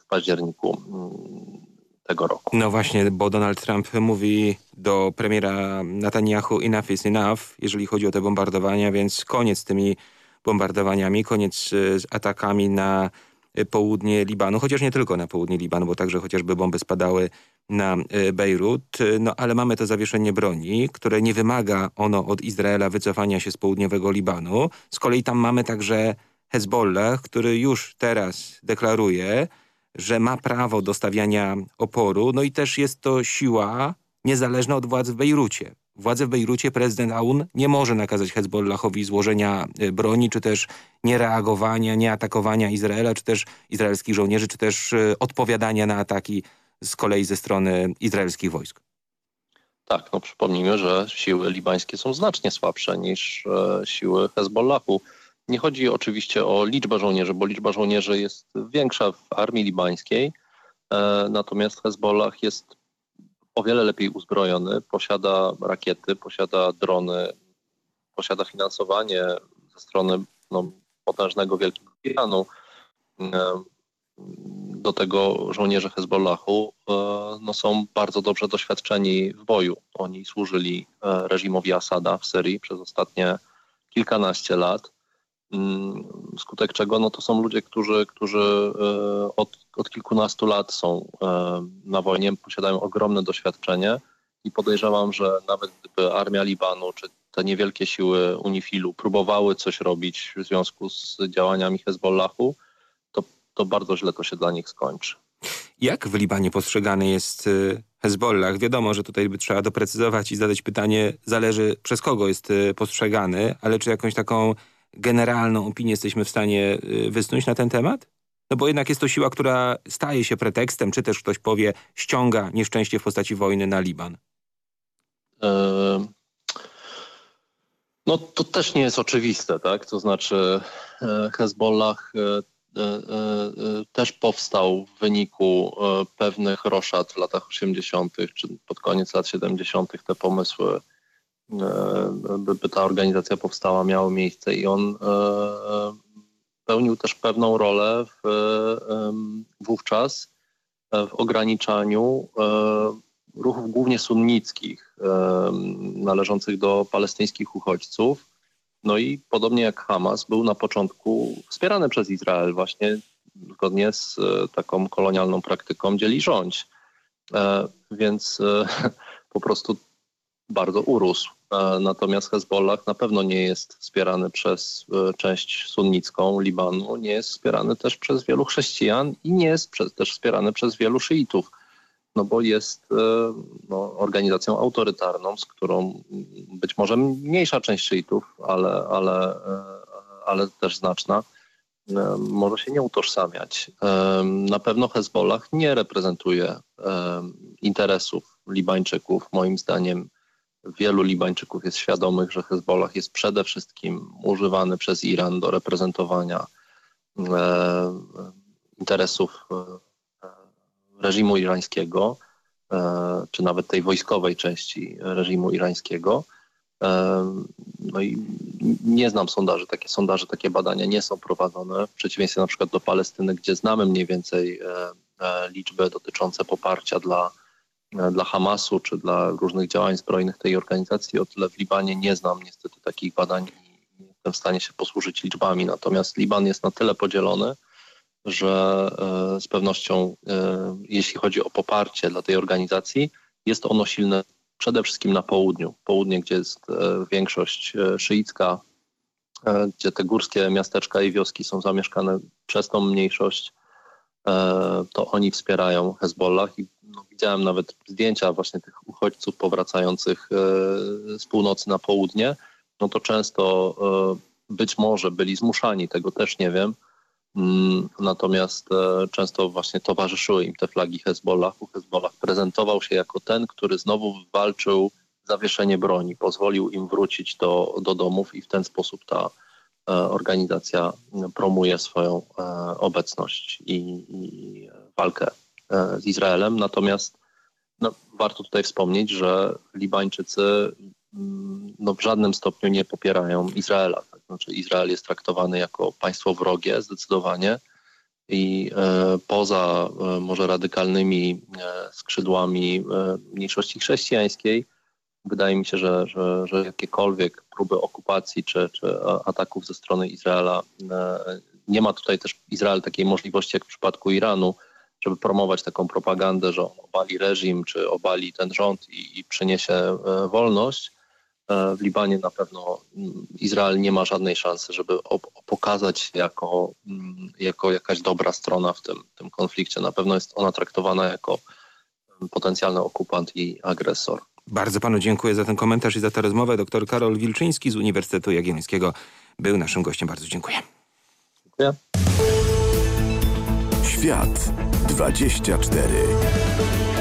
w październiku. Mm, tego roku. No właśnie, bo Donald Trump mówi do premiera Netanyahu enough is enough, jeżeli chodzi o te bombardowania, więc koniec z tymi bombardowaniami, koniec e, z atakami na e, południe Libanu, chociaż nie tylko na południe Libanu, bo także chociażby bomby spadały na e, Bejrut, no ale mamy to zawieszenie broni, które nie wymaga ono od Izraela wycofania się z południowego Libanu. Z kolei tam mamy także Hezbollah, który już teraz deklaruje, że ma prawo do stawiania oporu, no i też jest to siła niezależna od władz w Bejrucie. Władze w Bejrucie, prezydent Aoun nie może nakazać Hezbollahowi złożenia y, broni, czy też niereagowania, nieatakowania Izraela, czy też izraelskich żołnierzy, czy też y, odpowiadania na ataki z kolei ze strony izraelskich wojsk. Tak, no przypomnijmy, że siły libańskie są znacznie słabsze niż e, siły Hezbollahu. Nie chodzi oczywiście o liczbę żołnierzy, bo liczba żołnierzy jest większa w armii libańskiej, e, natomiast Hezbollah jest o wiele lepiej uzbrojony, posiada rakiety, posiada drony, posiada finansowanie ze strony no, potężnego Wielkiego Iranu. E, do tego żołnierze Hezbollahu e, no, są bardzo dobrze doświadczeni w boju. Oni służyli reżimowi Asada w Syrii przez ostatnie kilkanaście lat. Mm, skutek czego no, to są ludzie, którzy, którzy e, od, od kilkunastu lat są na wojnie, posiadają ogromne doświadczenie i podejrzewam, że nawet gdyby armia Libanu czy te niewielkie siły Unifilu próbowały coś robić w związku z działaniami Hezbollahu, to bardzo źle to się dla nich skończy. Jak w Libanie postrzegany jest y, Hezbollah? Wiadomo, że tutaj by trzeba doprecyzować i zadać pytanie, zależy przez kogo jest postrzegany, ale czy jakąś taką generalną opinię jesteśmy w stanie y, wysnuć na ten temat? No bo jednak jest to siła, która staje się pretekstem, czy też ktoś powie, ściąga nieszczęście w postaci wojny na Liban. No to też nie jest oczywiste, tak? To znaczy e, Hezbollah e, E, też powstał w wyniku pewnych roszad w latach 80. czy pod koniec lat 70. te pomysły, by, by ta organizacja powstała, miały miejsce i on pełnił też pewną rolę w, wówczas w ograniczaniu ruchów głównie sunnickich należących do palestyńskich uchodźców no i podobnie jak Hamas był na początku wspierany przez Izrael właśnie zgodnie z e, taką kolonialną praktyką dzieli rządź. E, więc e, po prostu bardzo urósł. Natomiast Hezbollah na pewno nie jest wspierany przez część sunnicką Libanu, nie jest wspierany też przez wielu chrześcijan i nie jest też wspierany przez wielu szyitów no bo jest e, no, organizacją autorytarną, z którą być może mniejsza część szyitów, ale, ale, e, ale też znaczna, e, może się nie utożsamiać. Na pewno Hezbollah nie reprezentuje interesów Libańczyków. Moim zdaniem wielu Libańczyków jest świadomych, że Hezbollah jest przede wszystkim używany przez Iran do reprezentowania interesów reżimu irańskiego, e, czy nawet tej wojskowej części reżimu irańskiego. E, no i nie znam sondaży, takie sondaże, takie badania nie są prowadzone, w przeciwieństwie na przykład do Palestyny, gdzie znamy mniej więcej e, liczby dotyczące poparcia dla, dla Hamasu czy dla różnych działań zbrojnych tej organizacji. O tyle w Libanie nie znam niestety takich badań i nie jestem w stanie się posłużyć liczbami. Natomiast Liban jest na tyle podzielony, że e, z pewnością, e, jeśli chodzi o poparcie dla tej organizacji, jest ono silne przede wszystkim na południu. Południe, gdzie jest e, większość szyicka, gdzie te górskie miasteczka i wioski są zamieszkane przez tą mniejszość, to oni wspierają Hezbollah i no, widziałem nawet zdjęcia właśnie tych uchodźców powracających z północy na południe, no to często być może byli zmuszani, tego też nie wiem, Mm, natomiast e, często właśnie towarzyszyły im te flagi Hezbollahu. Hezbollah prezentował się jako ten, który znowu walczył zawieszenie broni, pozwolił im wrócić do, do domów i w ten sposób ta e, organizacja promuje swoją e, obecność i, i walkę z Izraelem. Natomiast no, warto tutaj wspomnieć, że Libańczycy mm, no, w żadnym stopniu nie popierają Izraela. Znaczy Izrael jest traktowany jako państwo wrogie zdecydowanie i e, poza e, może radykalnymi e, skrzydłami mniejszości chrześcijańskiej wydaje mi się, że, że, że jakiekolwiek próby okupacji czy, czy ataków ze strony Izraela nie ma tutaj też Izrael takiej możliwości jak w przypadku Iranu, żeby promować taką propagandę, że on obali reżim czy obali ten rząd i, i przyniesie wolność E, w Libanie na pewno mm, Izrael nie ma żadnej szansy, żeby pokazać się jako, mm, jako jakaś dobra strona w tym, tym konflikcie. Na pewno jest ona traktowana jako potencjalny okupant i agresor. Bardzo panu dziękuję za ten komentarz i za tę rozmowę. Dr Karol Wilczyński z Uniwersytetu Jagiellońskiego był naszym gościem. Bardzo dziękuję. Dziękuję. Świat 24.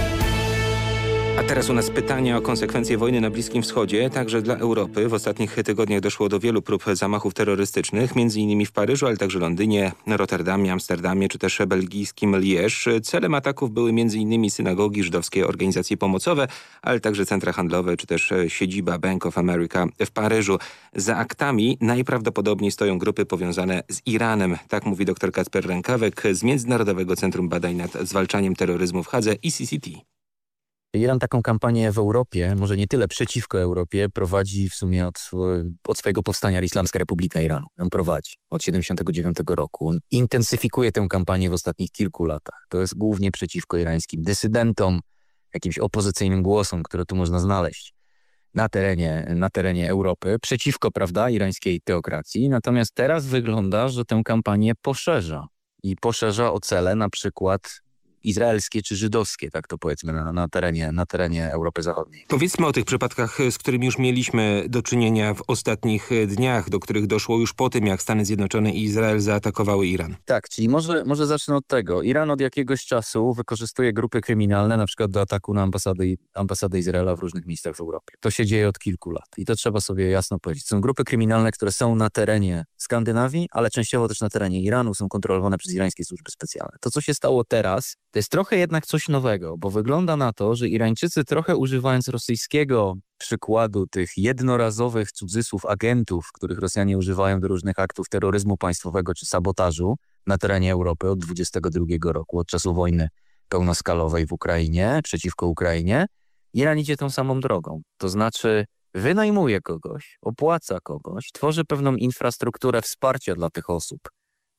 A teraz u nas pytania o konsekwencje wojny na Bliskim Wschodzie, także dla Europy. W ostatnich tygodniach doszło do wielu prób zamachów terrorystycznych, między innymi w Paryżu, ale także Londynie, Rotterdamie, Amsterdamie czy też belgijskim Liège. Celem ataków były między innymi synagogi, żydowskie organizacje pomocowe, ale także centra handlowe czy też siedziba Bank of America w Paryżu. Za aktami najprawdopodobniej stoją grupy powiązane z Iranem, tak mówi dr Kacper Rękawek z Międzynarodowego Centrum Badań nad Zwalczaniem Terroryzmu w Hadze ICCT. Iran taką kampanię w Europie, może nie tyle przeciwko Europie, prowadzi w sumie od, od swojego powstania Islamska Republika Iranu. On prowadzi od 79 roku. On intensyfikuje tę kampanię w ostatnich kilku latach. To jest głównie przeciwko irańskim dysydentom, jakimś opozycyjnym głosom, które tu można znaleźć na terenie, na terenie Europy, przeciwko, prawda, irańskiej teokracji. Natomiast teraz wygląda, że tę kampanię poszerza i poszerza o cele na przykład izraelskie czy żydowskie, tak to powiedzmy, na, na, terenie, na terenie Europy Zachodniej. Powiedzmy o tych przypadkach, z którymi już mieliśmy do czynienia w ostatnich dniach, do których doszło już po tym, jak Stany Zjednoczone i Izrael zaatakowały Iran. Tak, czyli może, może zacznę od tego. Iran od jakiegoś czasu wykorzystuje grupy kryminalne, na przykład do ataku na ambasady, ambasady Izraela w różnych miejscach w Europie. To się dzieje od kilku lat i to trzeba sobie jasno powiedzieć. Są grupy kryminalne, które są na terenie Skandynawii, ale częściowo też na terenie Iranu, są kontrolowane przez irańskie służby specjalne. To, co się stało teraz, to jest trochę jednak coś nowego, bo wygląda na to, że Irańczycy trochę używając rosyjskiego przykładu tych jednorazowych cudzysłów agentów, których Rosjanie używają do różnych aktów terroryzmu państwowego czy sabotażu na terenie Europy od 22 roku, od czasu wojny pełnoskalowej w Ukrainie, przeciwko Ukrainie, Iran idzie tą samą drogą. To znaczy wynajmuje kogoś, opłaca kogoś, tworzy pewną infrastrukturę wsparcia dla tych osób.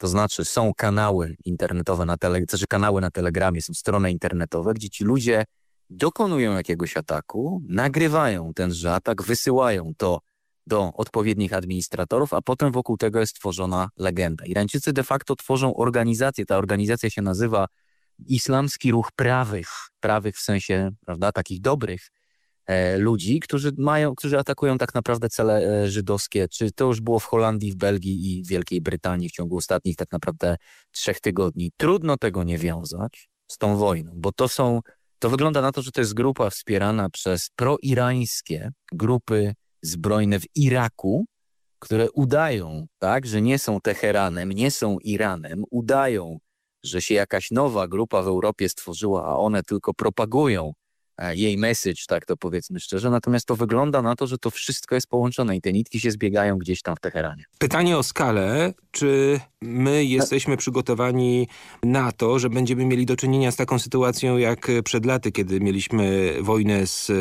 To znaczy są kanały internetowe na tele, znaczy kanały na Telegramie, są strony internetowe, gdzie ci ludzie dokonują jakiegoś ataku, nagrywają tenże atak, wysyłają to do odpowiednich administratorów, a potem wokół tego jest tworzona legenda. Irańczycy de facto tworzą organizację, ta organizacja się nazywa Islamski Ruch Prawych, prawych w sensie, prawda, takich dobrych, ludzi, którzy mają, którzy atakują tak naprawdę cele e, żydowskie, czy to już było w Holandii, w Belgii i Wielkiej Brytanii w ciągu ostatnich tak naprawdę trzech tygodni. Trudno tego nie wiązać z tą wojną, bo to są, to wygląda na to, że to jest grupa wspierana przez proirańskie grupy zbrojne w Iraku, które udają, tak, że nie są Teheranem, nie są Iranem, udają, że się jakaś nowa grupa w Europie stworzyła, a one tylko propagują E, jej message, tak to powiedzmy szczerze. Natomiast to wygląda na to, że to wszystko jest połączone i te nitki się zbiegają gdzieś tam w Teheranie. Pytanie o skalę. Czy my jesteśmy przygotowani na to, że będziemy mieli do czynienia z taką sytuacją jak przed laty, kiedy mieliśmy wojnę z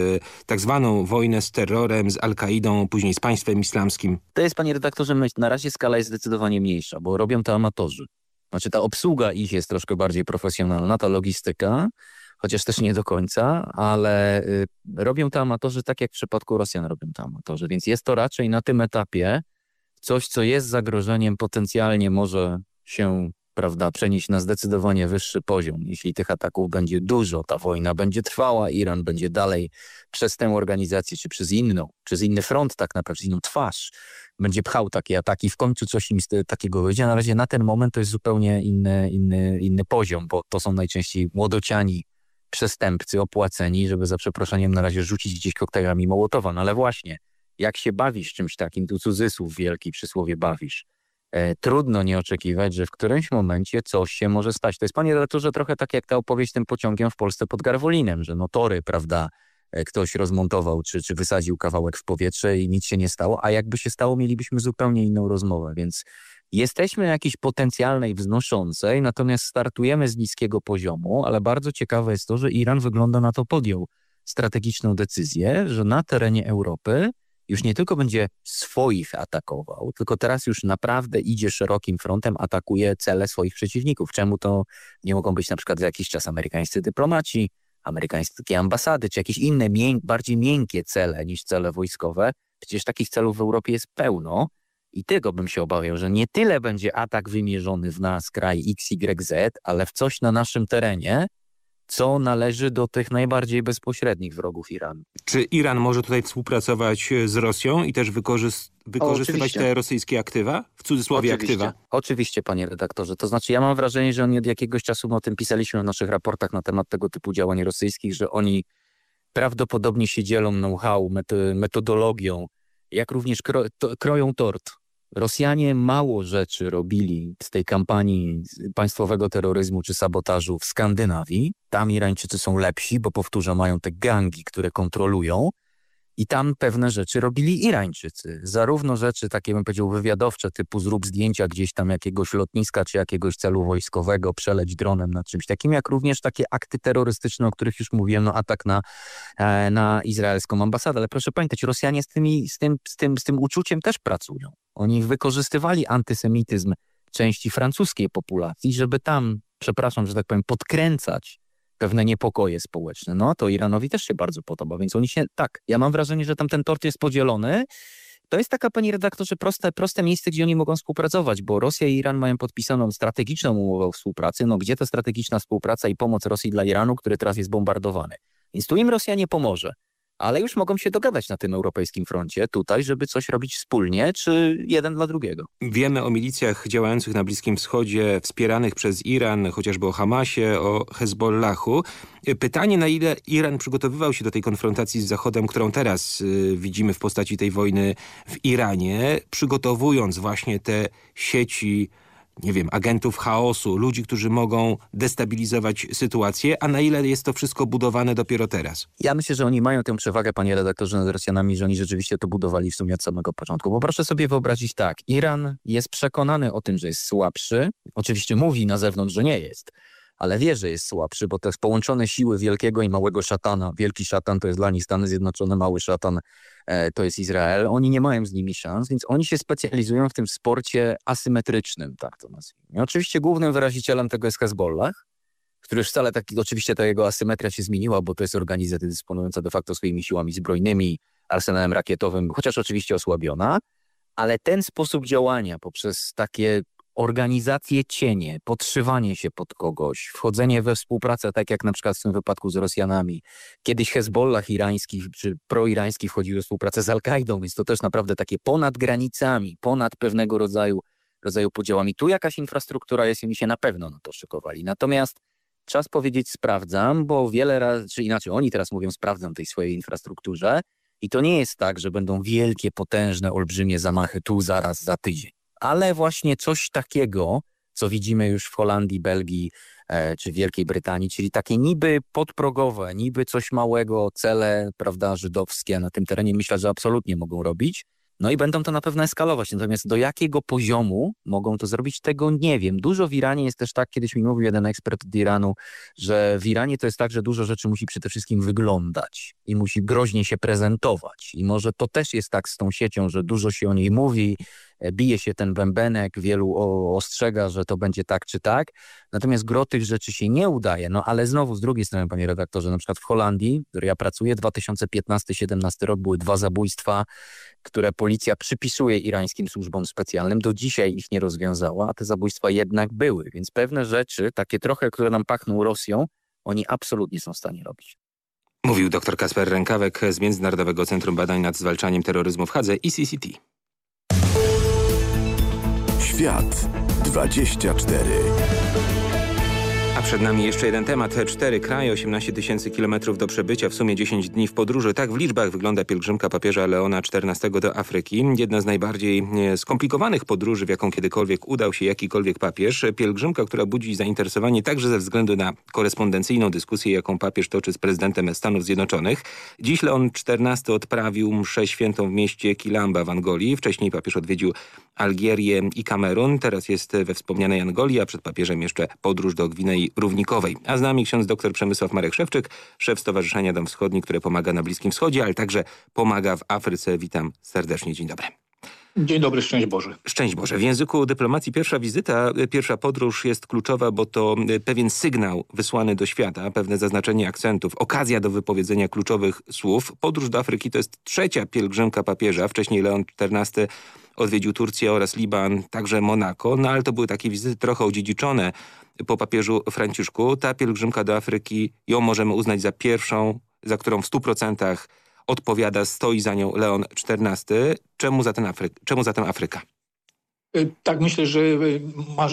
tak zwaną wojnę z terrorem, z Al-Kaidą, później z państwem islamskim? To jest, panie redaktorze, na razie skala jest zdecydowanie mniejsza, bo robią to amatorzy. Znaczy ta obsługa ich jest troszkę bardziej profesjonalna, ta logistyka, chociaż też nie do końca, ale y, robią to amatorzy tak jak w przypadku Rosjan robią to amatorzy, więc jest to raczej na tym etapie coś, co jest zagrożeniem, potencjalnie może się prawda, przenieść na zdecydowanie wyższy poziom. Jeśli tych ataków będzie dużo, ta wojna będzie trwała, Iran będzie dalej przez tę organizację, czy przez inną, przez inny front tak naprawdę, inną twarz, będzie pchał takie ataki, w końcu coś im takiego wyjdzie. Na razie na ten moment to jest zupełnie inny, inny, inny poziom, bo to są najczęściej młodociani przestępcy opłaceni, żeby za przeproszeniem na razie rzucić gdzieś koktajlami Mołotowa. No ale właśnie, jak się bawisz czymś takim, tu cudzysłów wielki przysłowie bawisz, e, trudno nie oczekiwać, że w którymś momencie coś się może stać. To jest, panie redaktorze, trochę tak jak ta opowieść tym pociągiem w Polsce pod Garwolinem, że no tory, prawda, e, ktoś rozmontował czy, czy wysadził kawałek w powietrze i nic się nie stało, a jakby się stało, mielibyśmy zupełnie inną rozmowę, więc Jesteśmy jakiejś potencjalnej wznoszącej, natomiast startujemy z niskiego poziomu, ale bardzo ciekawe jest to, że Iran wygląda na to podjął strategiczną decyzję, że na terenie Europy już nie tylko będzie swoich atakował, tylko teraz już naprawdę idzie szerokim frontem, atakuje cele swoich przeciwników. Czemu to nie mogą być na przykład za jakiś czas amerykańscy dyplomaci, amerykańskie ambasady, czy jakieś inne, bardziej miękkie cele niż cele wojskowe? Przecież takich celów w Europie jest pełno i tego bym się obawiał, że nie tyle będzie atak wymierzony w nas kraj XYZ, ale w coś na naszym terenie, co należy do tych najbardziej bezpośrednich wrogów Iranu. Czy Iran może tutaj współpracować z Rosją i też wykorzys wykorzystywać oczywiście. te rosyjskie aktywa? W cudzysłowie Oczywiście. aktywa. Oczywiście, panie redaktorze. To znaczy, ja mam wrażenie, że oni od jakiegoś czasu, my o tym pisaliśmy w naszych raportach na temat tego typu działań rosyjskich, że oni prawdopodobnie się dzielą know-how, metodologią, jak również kro to, kroją tort. Rosjanie mało rzeczy robili z tej kampanii państwowego terroryzmu czy sabotażu w Skandynawii. Tam Irańczycy są lepsi, bo powtórzę, mają te gangi, które kontrolują. I tam pewne rzeczy robili Irańczycy. Zarówno rzeczy takie, bym powiedział, wywiadowcze, typu zrób zdjęcia gdzieś tam jakiegoś lotniska czy jakiegoś celu wojskowego, przeleć dronem nad czymś takim, jak również takie akty terrorystyczne, o których już mówiłem, no atak na, e, na izraelską ambasadę. Ale proszę pamiętać, Rosjanie z, tymi, z, tym, z, tym, z tym uczuciem też pracują. Oni wykorzystywali antysemityzm części francuskiej populacji, żeby tam, przepraszam, że tak powiem, podkręcać pewne niepokoje społeczne. No to Iranowi też się bardzo podoba, więc oni się, tak, ja mam wrażenie, że tam ten tort jest podzielony. To jest taka, panie redaktorze, proste, proste miejsce, gdzie oni mogą współpracować, bo Rosja i Iran mają podpisaną strategiczną umowę o współpracy. No gdzie ta strategiczna współpraca i pomoc Rosji dla Iranu, który teraz jest bombardowany? Więc tu im Rosja nie pomoże. Ale już mogą się dogadać na tym europejskim froncie tutaj, żeby coś robić wspólnie, czy jeden dla drugiego. Wiemy o milicjach działających na Bliskim Wschodzie, wspieranych przez Iran, chociażby o Hamasie, o Hezbollahu. Pytanie, na ile Iran przygotowywał się do tej konfrontacji z Zachodem, którą teraz y, widzimy w postaci tej wojny w Iranie, przygotowując właśnie te sieci nie wiem, agentów chaosu, ludzi, którzy mogą destabilizować sytuację, a na ile jest to wszystko budowane dopiero teraz? Ja myślę, że oni mają tę przewagę, panie redaktorze, nad Rosjanami, że oni rzeczywiście to budowali w sumie od samego początku. Bo proszę sobie wyobrazić tak, Iran jest przekonany o tym, że jest słabszy. Oczywiście mówi na zewnątrz, że nie jest, ale wie, że jest słabszy, bo te połączone siły wielkiego i małego szatana, wielki szatan to jest dla nich Stany Zjednoczone, mały szatan e, to jest Izrael, oni nie mają z nimi szans, więc oni się specjalizują w tym sporcie asymetrycznym, tak to nazwijmy. Oczywiście głównym wyrazicielem tego jest Hezbollah, który wcale taki, oczywiście ta jego asymetria się zmieniła, bo to jest organizacja dysponująca de facto swoimi siłami zbrojnymi, arsenałem rakietowym, chociaż oczywiście osłabiona, ale ten sposób działania poprzez takie organizacje cienie, podszywanie się pod kogoś, wchodzenie we współpracę, tak jak na przykład w tym wypadku z Rosjanami. Kiedyś Hezbollah irański czy proirański wchodził we współpracę z Al-Kaidą, więc to też naprawdę takie ponad granicami, ponad pewnego rodzaju, rodzaju podziałami. Tu jakaś infrastruktura jest i oni się na pewno na to szykowali. Natomiast czas powiedzieć sprawdzam, bo wiele razy, czy inaczej oni teraz mówią sprawdzam tej swojej infrastrukturze i to nie jest tak, że będą wielkie, potężne, olbrzymie zamachy tu zaraz za tydzień ale właśnie coś takiego, co widzimy już w Holandii, Belgii e, czy Wielkiej Brytanii, czyli takie niby podprogowe, niby coś małego, cele prawda, żydowskie na tym terenie, myślę, że absolutnie mogą robić. No i będą to na pewno eskalować. Natomiast do jakiego poziomu mogą to zrobić, tego nie wiem. Dużo w Iranie jest też tak, kiedyś mi mówił jeden ekspert od Iranu, że w Iranie to jest tak, że dużo rzeczy musi przede wszystkim wyglądać i musi groźnie się prezentować. I może to też jest tak z tą siecią, że dużo się o niej mówi, bije się ten bębenek, wielu ostrzega, że to będzie tak czy tak. Natomiast gro tych rzeczy się nie udaje. No ale znowu z drugiej strony, panie redaktorze, na przykład w Holandii, w której ja pracuję, 2015-17 rok były dwa zabójstwa, które policja przypisuje irańskim służbom specjalnym. Do dzisiaj ich nie rozwiązała, a te zabójstwa jednak były. Więc pewne rzeczy, takie trochę, które nam pachną Rosją, oni absolutnie są w stanie robić. Mówił dr Kasper Rękawek z Międzynarodowego Centrum Badań nad Zwalczaniem Terroryzmu w Hadze ICCT. Świat 24. A przed nami jeszcze jeden temat. Cztery kraje, 18 tysięcy kilometrów do przebycia, w sumie 10 dni w podróży. Tak w liczbach wygląda pielgrzymka papieża Leona XIV do Afryki. Jedna z najbardziej skomplikowanych podróży, w jaką kiedykolwiek udał się jakikolwiek papież. Pielgrzymka, która budzi zainteresowanie także ze względu na korespondencyjną dyskusję, jaką papież toczy z prezydentem Stanów Zjednoczonych. Dziś Leon XIV odprawił mszę świętą w mieście Kilamba w Angolii. Wcześniej papież odwiedził Algierię i Kamerun. Teraz jest we wspomnianej Angolii, a przed papieżem jeszcze podróż do Gwinei Równikowej. A z nami ksiądz dr Przemysław Marek Szewczyk, szef Stowarzyszenia Dom Wschodni, które pomaga na Bliskim Wschodzie, ale także pomaga w Afryce. Witam serdecznie. Dzień dobry. Dzień dobry, szczęść Boże. Szczęść Boże. W języku dyplomacji pierwsza wizyta, pierwsza podróż jest kluczowa, bo to pewien sygnał wysłany do świata, pewne zaznaczenie akcentów, okazja do wypowiedzenia kluczowych słów. Podróż do Afryki to jest trzecia pielgrzymka papieża. Wcześniej Leon XIV odwiedził Turcję oraz Liban, także Monako, no ale to były takie wizyty trochę odziedziczone po papieżu Franciszku. Ta pielgrzymka do Afryki, ją możemy uznać za pierwszą, za którą w stu procentach odpowiada, stoi za nią Leon XIV. Czemu zatem, Afry czemu zatem Afryka? Y, tak, myślę, że y,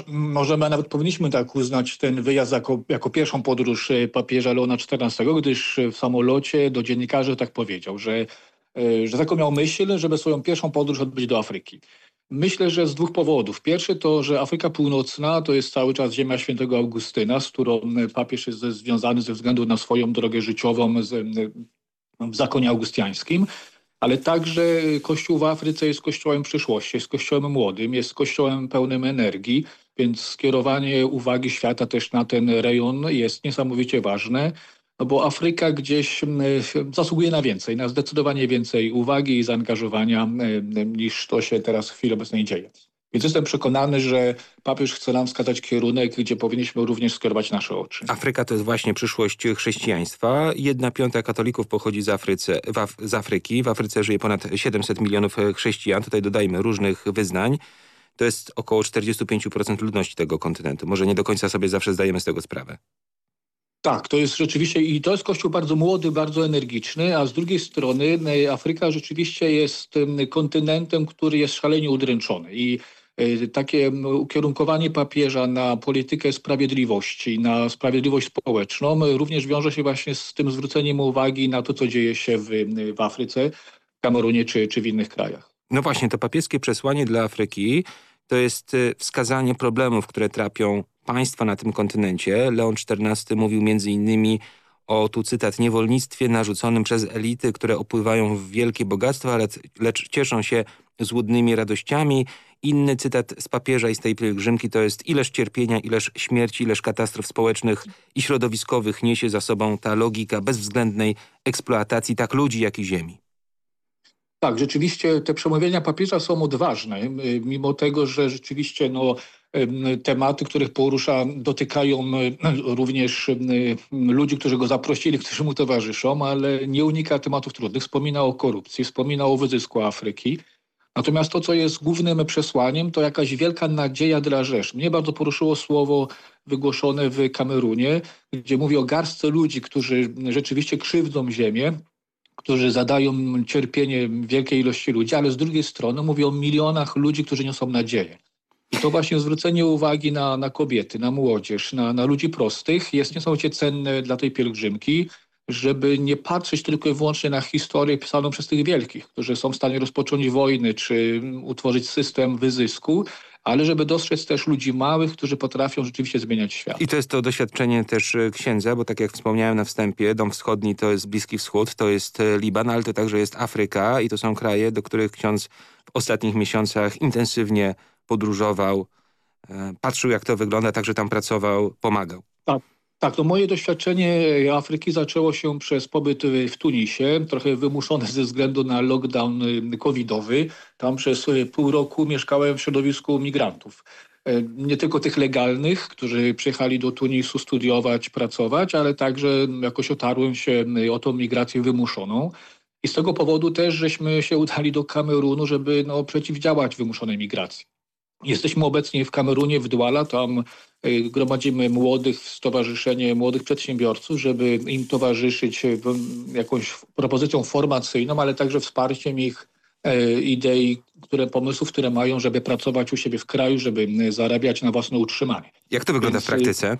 możemy, nawet powinniśmy tak uznać ten wyjazd jako, jako pierwszą podróż y, papieża Leona XIV, gdyż w samolocie do dziennikarzy tak powiedział, że, że taką miał myśl, żeby swoją pierwszą podróż odbyć do Afryki. Myślę, że z dwóch powodów. Pierwszy to, że Afryka Północna to jest cały czas ziemia świętego Augustyna, z którą papież jest związany ze względu na swoją drogę życiową z, w zakonie augustiańskim ale także Kościół w Afryce jest kościołem przyszłości, jest kościołem młodym, jest kościołem pełnym energii, więc skierowanie uwagi świata też na ten rejon jest niesamowicie ważne, no bo Afryka gdzieś zasługuje na więcej, na zdecydowanie więcej uwagi i zaangażowania niż to się teraz w chwili obecnej dzieje. Więc jestem przekonany, że papież chce nam wskazać kierunek, gdzie powinniśmy również skierować nasze oczy. Afryka to jest właśnie przyszłość chrześcijaństwa. Jedna piąta katolików pochodzi z, Afryce, Af z Afryki. W Afryce żyje ponad 700 milionów chrześcijan. Tutaj dodajmy różnych wyznań. To jest około 45% ludności tego kontynentu. Może nie do końca sobie zawsze zdajemy z tego sprawę. Tak, to jest rzeczywiście i to jest kościół bardzo młody, bardzo energiczny, a z drugiej strony e, Afryka rzeczywiście jest kontynentem, który jest szalenie udręczony i e, takie ukierunkowanie papieża na politykę sprawiedliwości, na sprawiedliwość społeczną również wiąże się właśnie z tym zwróceniem uwagi na to, co dzieje się w, w Afryce, w Kamerunie czy, czy w innych krajach. No właśnie, to papieskie przesłanie dla Afryki to jest e, wskazanie problemów, które trapią państwa na tym kontynencie. Leon XIV mówił między innymi o, tu cytat, niewolnictwie narzuconym przez elity, które opływają w wielkie bogactwa, ale, lecz cieszą się złudnymi radościami. Inny cytat z papieża i z tej pielgrzymki to jest ileż cierpienia, ileż śmierci, ileż katastrof społecznych i środowiskowych niesie za sobą ta logika bezwzględnej eksploatacji tak ludzi, jak i ziemi. Tak, rzeczywiście te przemówienia papieża są odważne, mimo tego, że rzeczywiście no, tematy, których porusza, dotykają również ludzi, którzy go zaprosili, którzy mu towarzyszą, ale nie unika tematów trudnych. Wspomina o korupcji, wspomina o wyzysku Afryki. Natomiast to, co jest głównym przesłaniem, to jakaś wielka nadzieja dla Rzesz. Mnie bardzo poruszyło słowo wygłoszone w Kamerunie, gdzie mówi o garstce ludzi, którzy rzeczywiście krzywdzą ziemię, którzy zadają cierpienie wielkiej ilości ludzi, ale z drugiej strony mówi o milionach ludzi, którzy niosą nadzieję. I to właśnie zwrócenie uwagi na, na kobiety, na młodzież, na, na ludzi prostych jest niesamowicie cenne dla tej pielgrzymki, żeby nie patrzeć tylko i wyłącznie na historię pisaną przez tych wielkich, którzy są w stanie rozpocząć wojny czy utworzyć system wyzysku, ale żeby dostrzec też ludzi małych, którzy potrafią rzeczywiście zmieniać świat. I to jest to doświadczenie też e, księdza, bo tak jak wspomniałem na wstępie, Dom Wschodni to jest Bliski Wschód, to jest e, Liban, ale to także jest Afryka i to są kraje, do których ksiądz w ostatnich miesiącach intensywnie podróżował, e, patrzył jak to wygląda, także tam pracował, pomagał. Tak. Tak, to moje doświadczenie Afryki zaczęło się przez pobyt w Tunisie, trochę wymuszone ze względu na lockdown covidowy. Tam przez pół roku mieszkałem w środowisku migrantów. E, nie tylko tych legalnych, którzy przyjechali do Tunisu studiować, pracować, ale także jakoś otarłem się o tą migrację wymuszoną. I z tego powodu też żeśmy się udali do Kamerunu, żeby no, przeciwdziałać wymuszonej migracji. Jesteśmy obecnie w Kamerunie, w Douala, tam e, gromadzimy młodych stowarzyszenie młodych przedsiębiorców, żeby im towarzyszyć jakąś propozycją formacyjną, ale także wsparciem ich e, idei, które, pomysłów, które mają, żeby pracować u siebie w kraju, żeby zarabiać na własne utrzymanie. Jak to wygląda Więc, w praktyce?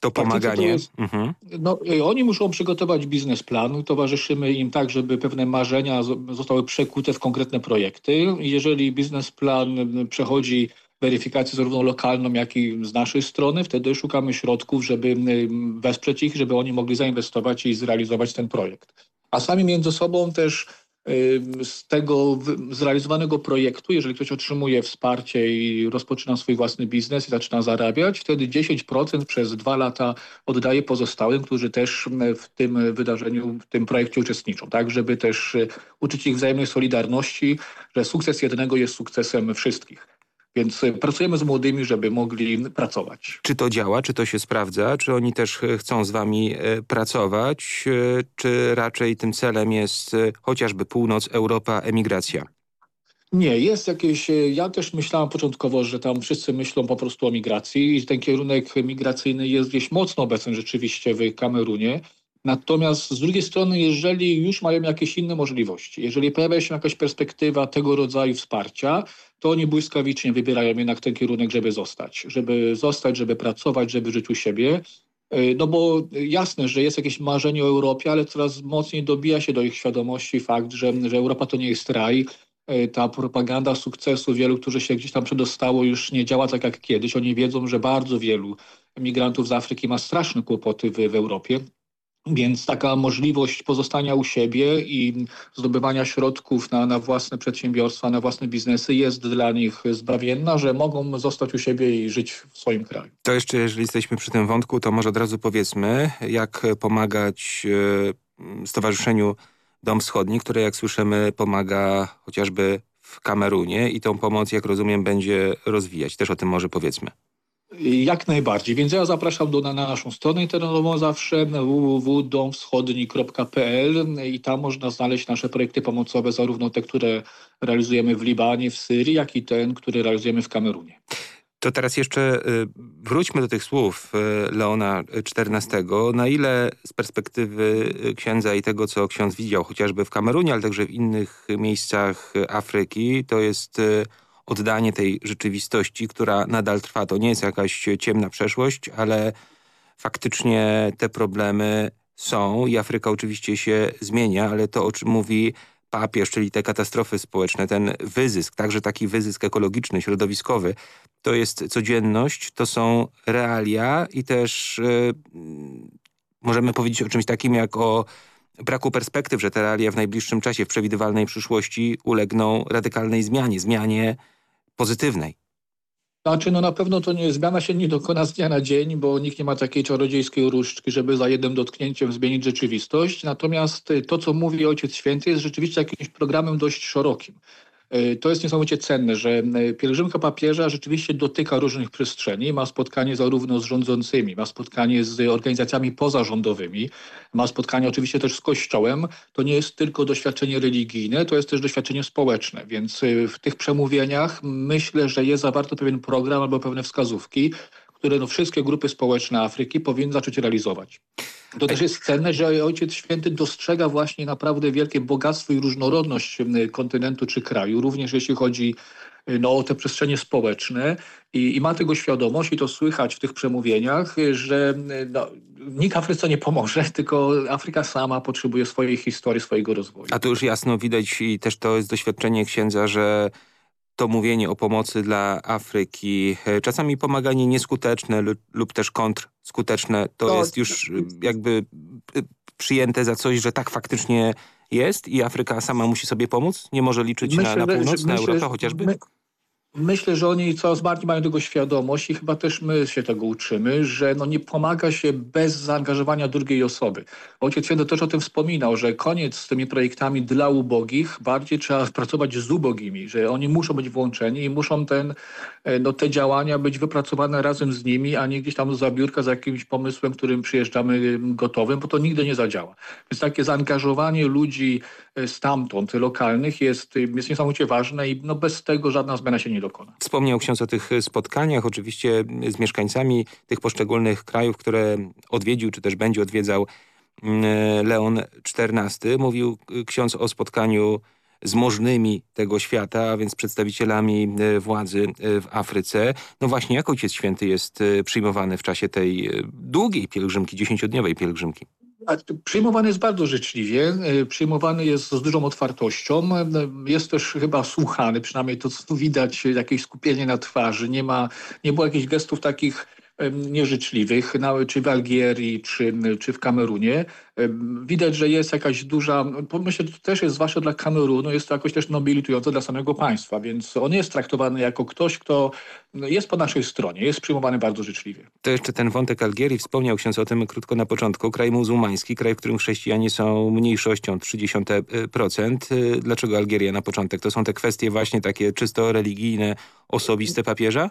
To pomaganie. To jest, mhm. no, oni muszą przygotować biznesplan, towarzyszymy im tak, żeby pewne marzenia zostały przekute w konkretne projekty. Jeżeli biznesplan przechodzi weryfikację zarówno lokalną, jak i z naszej strony, wtedy szukamy środków, żeby wesprzeć ich, żeby oni mogli zainwestować i zrealizować ten projekt. A sami między sobą też z tego zrealizowanego projektu, jeżeli ktoś otrzymuje wsparcie i rozpoczyna swój własny biznes i zaczyna zarabiać, wtedy 10% przez dwa lata oddaje pozostałym, którzy też w tym wydarzeniu, w tym projekcie uczestniczą, tak, żeby też uczyć ich wzajemnej solidarności, że sukces jednego jest sukcesem wszystkich. Więc e, pracujemy z młodymi, żeby mogli pracować. Czy to działa, czy to się sprawdza? Czy oni też e, chcą z wami e, pracować? Czy raczej tym celem jest chociażby północ, Europa, emigracja? Nie, jest jakieś. Ja też myślałem początkowo, że tam wszyscy myślą po prostu o migracji i ten kierunek migracyjny jest gdzieś mocno obecny rzeczywiście w Kamerunie. Natomiast z drugiej strony, jeżeli już mają jakieś inne możliwości, jeżeli pojawia się jakaś perspektywa tego rodzaju wsparcia, to oni błyskawicznie wybierają jednak ten kierunek, żeby zostać, żeby zostać, żeby pracować, żeby żyć u siebie. No bo jasne, że jest jakieś marzenie o Europie, ale coraz mocniej dobija się do ich świadomości fakt, że, że Europa to nie jest raj, ta propaganda sukcesu wielu, którzy się gdzieś tam przedostało, już nie działa tak jak kiedyś. Oni wiedzą, że bardzo wielu migrantów z Afryki ma straszne kłopoty w, w Europie. Więc taka możliwość pozostania u siebie i zdobywania środków na, na własne przedsiębiorstwa, na własne biznesy jest dla nich zbawienna, że mogą zostać u siebie i żyć w swoim kraju. To jeszcze, jeżeli jesteśmy przy tym wątku, to może od razu powiedzmy, jak pomagać Stowarzyszeniu Dom Wschodni, które jak słyszymy pomaga chociażby w Kamerunie i tą pomoc, jak rozumiem, będzie rozwijać. Też o tym może powiedzmy. Jak najbardziej, więc ja zapraszam do, na, na naszą stronę internetową zawsze www.domwschodni.pl i tam można znaleźć nasze projekty pomocowe, zarówno te, które realizujemy w Libanie, w Syrii, jak i ten, który realizujemy w Kamerunie. To teraz jeszcze wróćmy do tych słów Leona XIV. Na ile z perspektywy księdza i tego, co ksiądz widział chociażby w Kamerunie, ale także w innych miejscach Afryki, to jest oddanie tej rzeczywistości, która nadal trwa. To nie jest jakaś ciemna przeszłość, ale faktycznie te problemy są i Afryka oczywiście się zmienia, ale to o czym mówi papież, czyli te katastrofy społeczne, ten wyzysk, także taki wyzysk ekologiczny, środowiskowy, to jest codzienność, to są realia i też yy, możemy powiedzieć o czymś takim jak o braku perspektyw, że te realia w najbliższym czasie, w przewidywalnej przyszłości ulegną radykalnej zmianie, zmianie pozytywnej. Znaczy, no na pewno to nie, zmiana się nie dokona z dnia na dzień, bo nikt nie ma takiej czarodziejskiej różdżki, żeby za jednym dotknięciem zmienić rzeczywistość. Natomiast to, co mówi Ojciec Święty, jest rzeczywiście jakimś programem dość szerokim. To jest niesamowicie cenne, że pielgrzymka papieża rzeczywiście dotyka różnych przestrzeni. Ma spotkanie zarówno z rządzącymi, ma spotkanie z organizacjami pozarządowymi, ma spotkanie oczywiście też z Kościołem. To nie jest tylko doświadczenie religijne, to jest też doświadczenie społeczne. Więc w tych przemówieniach myślę, że jest zawarty pewien program albo pewne wskazówki, które no wszystkie grupy społeczne Afryki powinny zacząć realizować. To też jest cenne, że Ojciec Święty dostrzega właśnie naprawdę wielkie bogactwo i różnorodność kontynentu czy kraju, również jeśli chodzi no, o te przestrzenie społeczne i, i ma tego świadomość i to słychać w tych przemówieniach, że no, nikt Afryce nie pomoże, tylko Afryka sama potrzebuje swojej historii, swojego rozwoju. A to już jasno widać i też to jest doświadczenie księdza, że to mówienie o pomocy dla Afryki, czasami pomaganie nieskuteczne lub, lub też kontrskuteczne, to no, jest już jakby przyjęte za coś, że tak faktycznie jest i Afryka sama musi sobie pomóc? Nie może liczyć myślę, na, na północ, że, na myślę, Europę chociażby? My, Myślę, że oni coraz bardziej mają tego świadomość i chyba też my się tego uczymy, że no nie pomaga się bez zaangażowania drugiej osoby. Ojciec Święty też o tym wspominał, że koniec z tymi projektami dla ubogich, bardziej trzeba pracować z ubogimi, że oni muszą być włączeni i muszą ten, no, te działania być wypracowane razem z nimi, a nie gdzieś tam za biurka z jakimś pomysłem, którym przyjeżdżamy gotowym, bo to nigdy nie zadziała. Więc takie zaangażowanie ludzi stamtąd, lokalnych jest, jest niesamowicie ważne i no bez tego żadna zmiana się nie dokona. Wspomniał ksiądz o tych spotkaniach, oczywiście z mieszkańcami tych poszczególnych krajów, które odwiedził, czy też będzie odwiedzał Leon XIV. Mówił ksiądz o spotkaniu z możnymi tego świata, a więc przedstawicielami władzy w Afryce. No właśnie, jak Ojciec Święty jest przyjmowany w czasie tej długiej pielgrzymki, dziesięciodniowej pielgrzymki? Przyjmowany jest bardzo życzliwie, przyjmowany jest z dużą otwartością, jest też chyba słuchany, przynajmniej to co tu widać, jakieś skupienie na twarzy, nie ma, nie było jakichś gestów takich nieżyczliwych, czy w Algierii, czy, czy w Kamerunie. Widać, że jest jakaś duża, myślę, że to też jest zwłaszcza dla Kamerunu, jest to jakoś też nobilitujące dla samego państwa, więc on jest traktowany jako ktoś, kto jest po naszej stronie, jest przyjmowany bardzo życzliwie. To jeszcze ten wątek Algierii, wspomniał ksiądz o tym krótko na początku. Kraj muzułmański, kraj, w którym chrześcijanie są mniejszością 30%. Dlaczego Algieria na początek? To są te kwestie właśnie takie czysto religijne, osobiste papieża?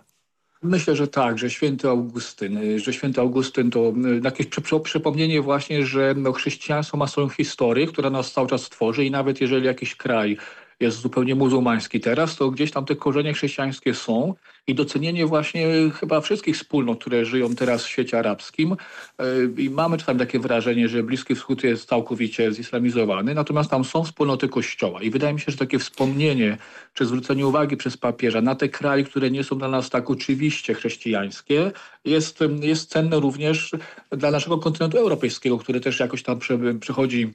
Myślę, że tak, że święty Augustyn, że święty Augustyn to jakieś przypomnienie właśnie, że no, chrześcijaństwo ma swoją historię, która nas cały czas tworzy i nawet jeżeli jakiś kraj jest zupełnie muzułmański teraz, to gdzieś tam te korzenie chrześcijańskie są i docenienie właśnie chyba wszystkich wspólnot, które żyją teraz w świecie arabskim. I mamy czasami takie wrażenie, że Bliski Wschód jest całkowicie zislamizowany, natomiast tam są wspólnoty Kościoła. I wydaje mi się, że takie wspomnienie, czy zwrócenie uwagi przez papieża na te kraje, które nie są dla nas tak oczywiście chrześcijańskie, jest, jest cenne również dla naszego kontynentu europejskiego, który też jakoś tam przechodzi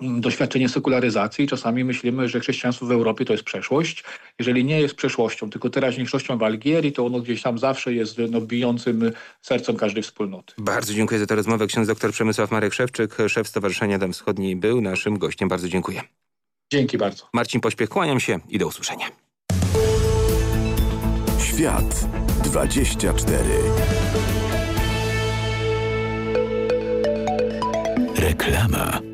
doświadczenie sekularyzacji. Czasami myślimy, że chrześcijaństwo w Europie to jest przeszłość. Jeżeli nie jest przeszłością, tylko teraźniejszością w Algierii, to ono gdzieś tam zawsze jest no, bijącym sercem każdej wspólnoty. Bardzo dziękuję za tę rozmowę. Ksiądz dr Przemysław Marek Szewczyk, szef Stowarzyszenia Dam Wschodniej był naszym gościem. Bardzo dziękuję. Dzięki bardzo. Marcin Pośpiech, kłaniam się i do usłyszenia. Świat 24 Reklama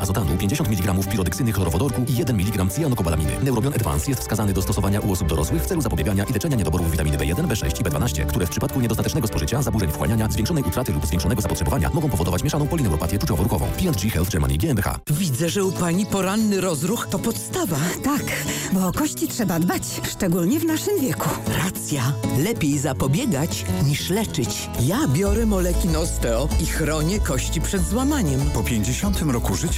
azotanu, 50 mg pirodeksyny chlorowodorku i 1 mg cyjanokobalaminy. Neurobion Advance jest wskazany do stosowania u osób dorosłych w celu zapobiegania i leczenia niedoborów witaminy B1, B6 i B12, które w przypadku niedostatecznego spożycia, zaburzeń wchłaniania, zwiększonej utraty lub zwiększonego zapotrzebowania mogą powodować mieszaną polineuropatię czuciowo-ruchową. P&G Health Germany GmbH. Widzę, że u Pani poranny rozruch to podstawa. Tak, bo o kości trzeba dbać, szczególnie w naszym wieku. Racja. Lepiej zapobiegać niż leczyć. Ja biorę moleki Osteo i chronię kości przed złamaniem. Po 50 roku życia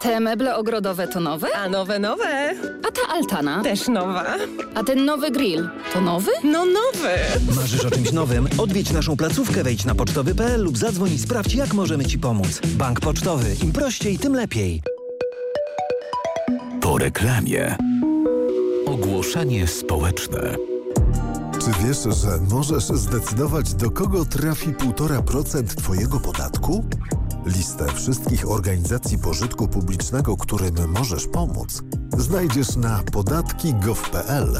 Te meble ogrodowe to nowe? A nowe, nowe. A ta altana? Też nowa. A ten nowy grill to nowy? No nowy. Marzysz o czymś nowym? Odwiedź naszą placówkę, wejdź na pocztowy.pl lub zadzwoń i sprawdź, jak możemy Ci pomóc. Bank Pocztowy. Im prościej, tym lepiej. Po reklamie. Ogłoszenie społeczne. Czy wiesz, że możesz zdecydować, do kogo trafi 1,5% Twojego podatku? Listę wszystkich organizacji pożytku publicznego, którym możesz pomóc, znajdziesz na podatki.gov.pl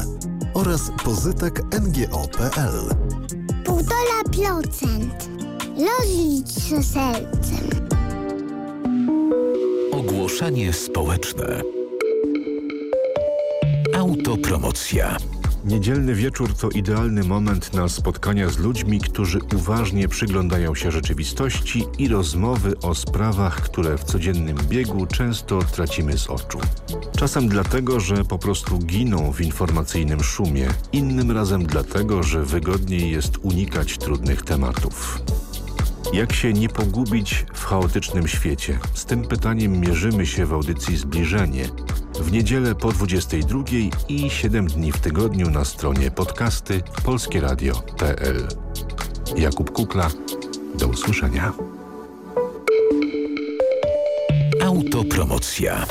oraz pozytek.ngo.pl. 1,5%. Rozlicz się sercem. Ogłoszenie społeczne. Autopromocja. Niedzielny wieczór to idealny moment na spotkania z ludźmi, którzy uważnie przyglądają się rzeczywistości i rozmowy o sprawach, które w codziennym biegu często tracimy z oczu. Czasem dlatego, że po prostu giną w informacyjnym szumie, innym razem dlatego, że wygodniej jest unikać trudnych tematów. Jak się nie pogubić w chaotycznym świecie? Z tym pytaniem mierzymy się w audycji Zbliżenie, w niedzielę po 22 i 7 dni w tygodniu na stronie podcasty polskieradio.pl. Jakub Kukla, do usłyszenia. Autopromocja.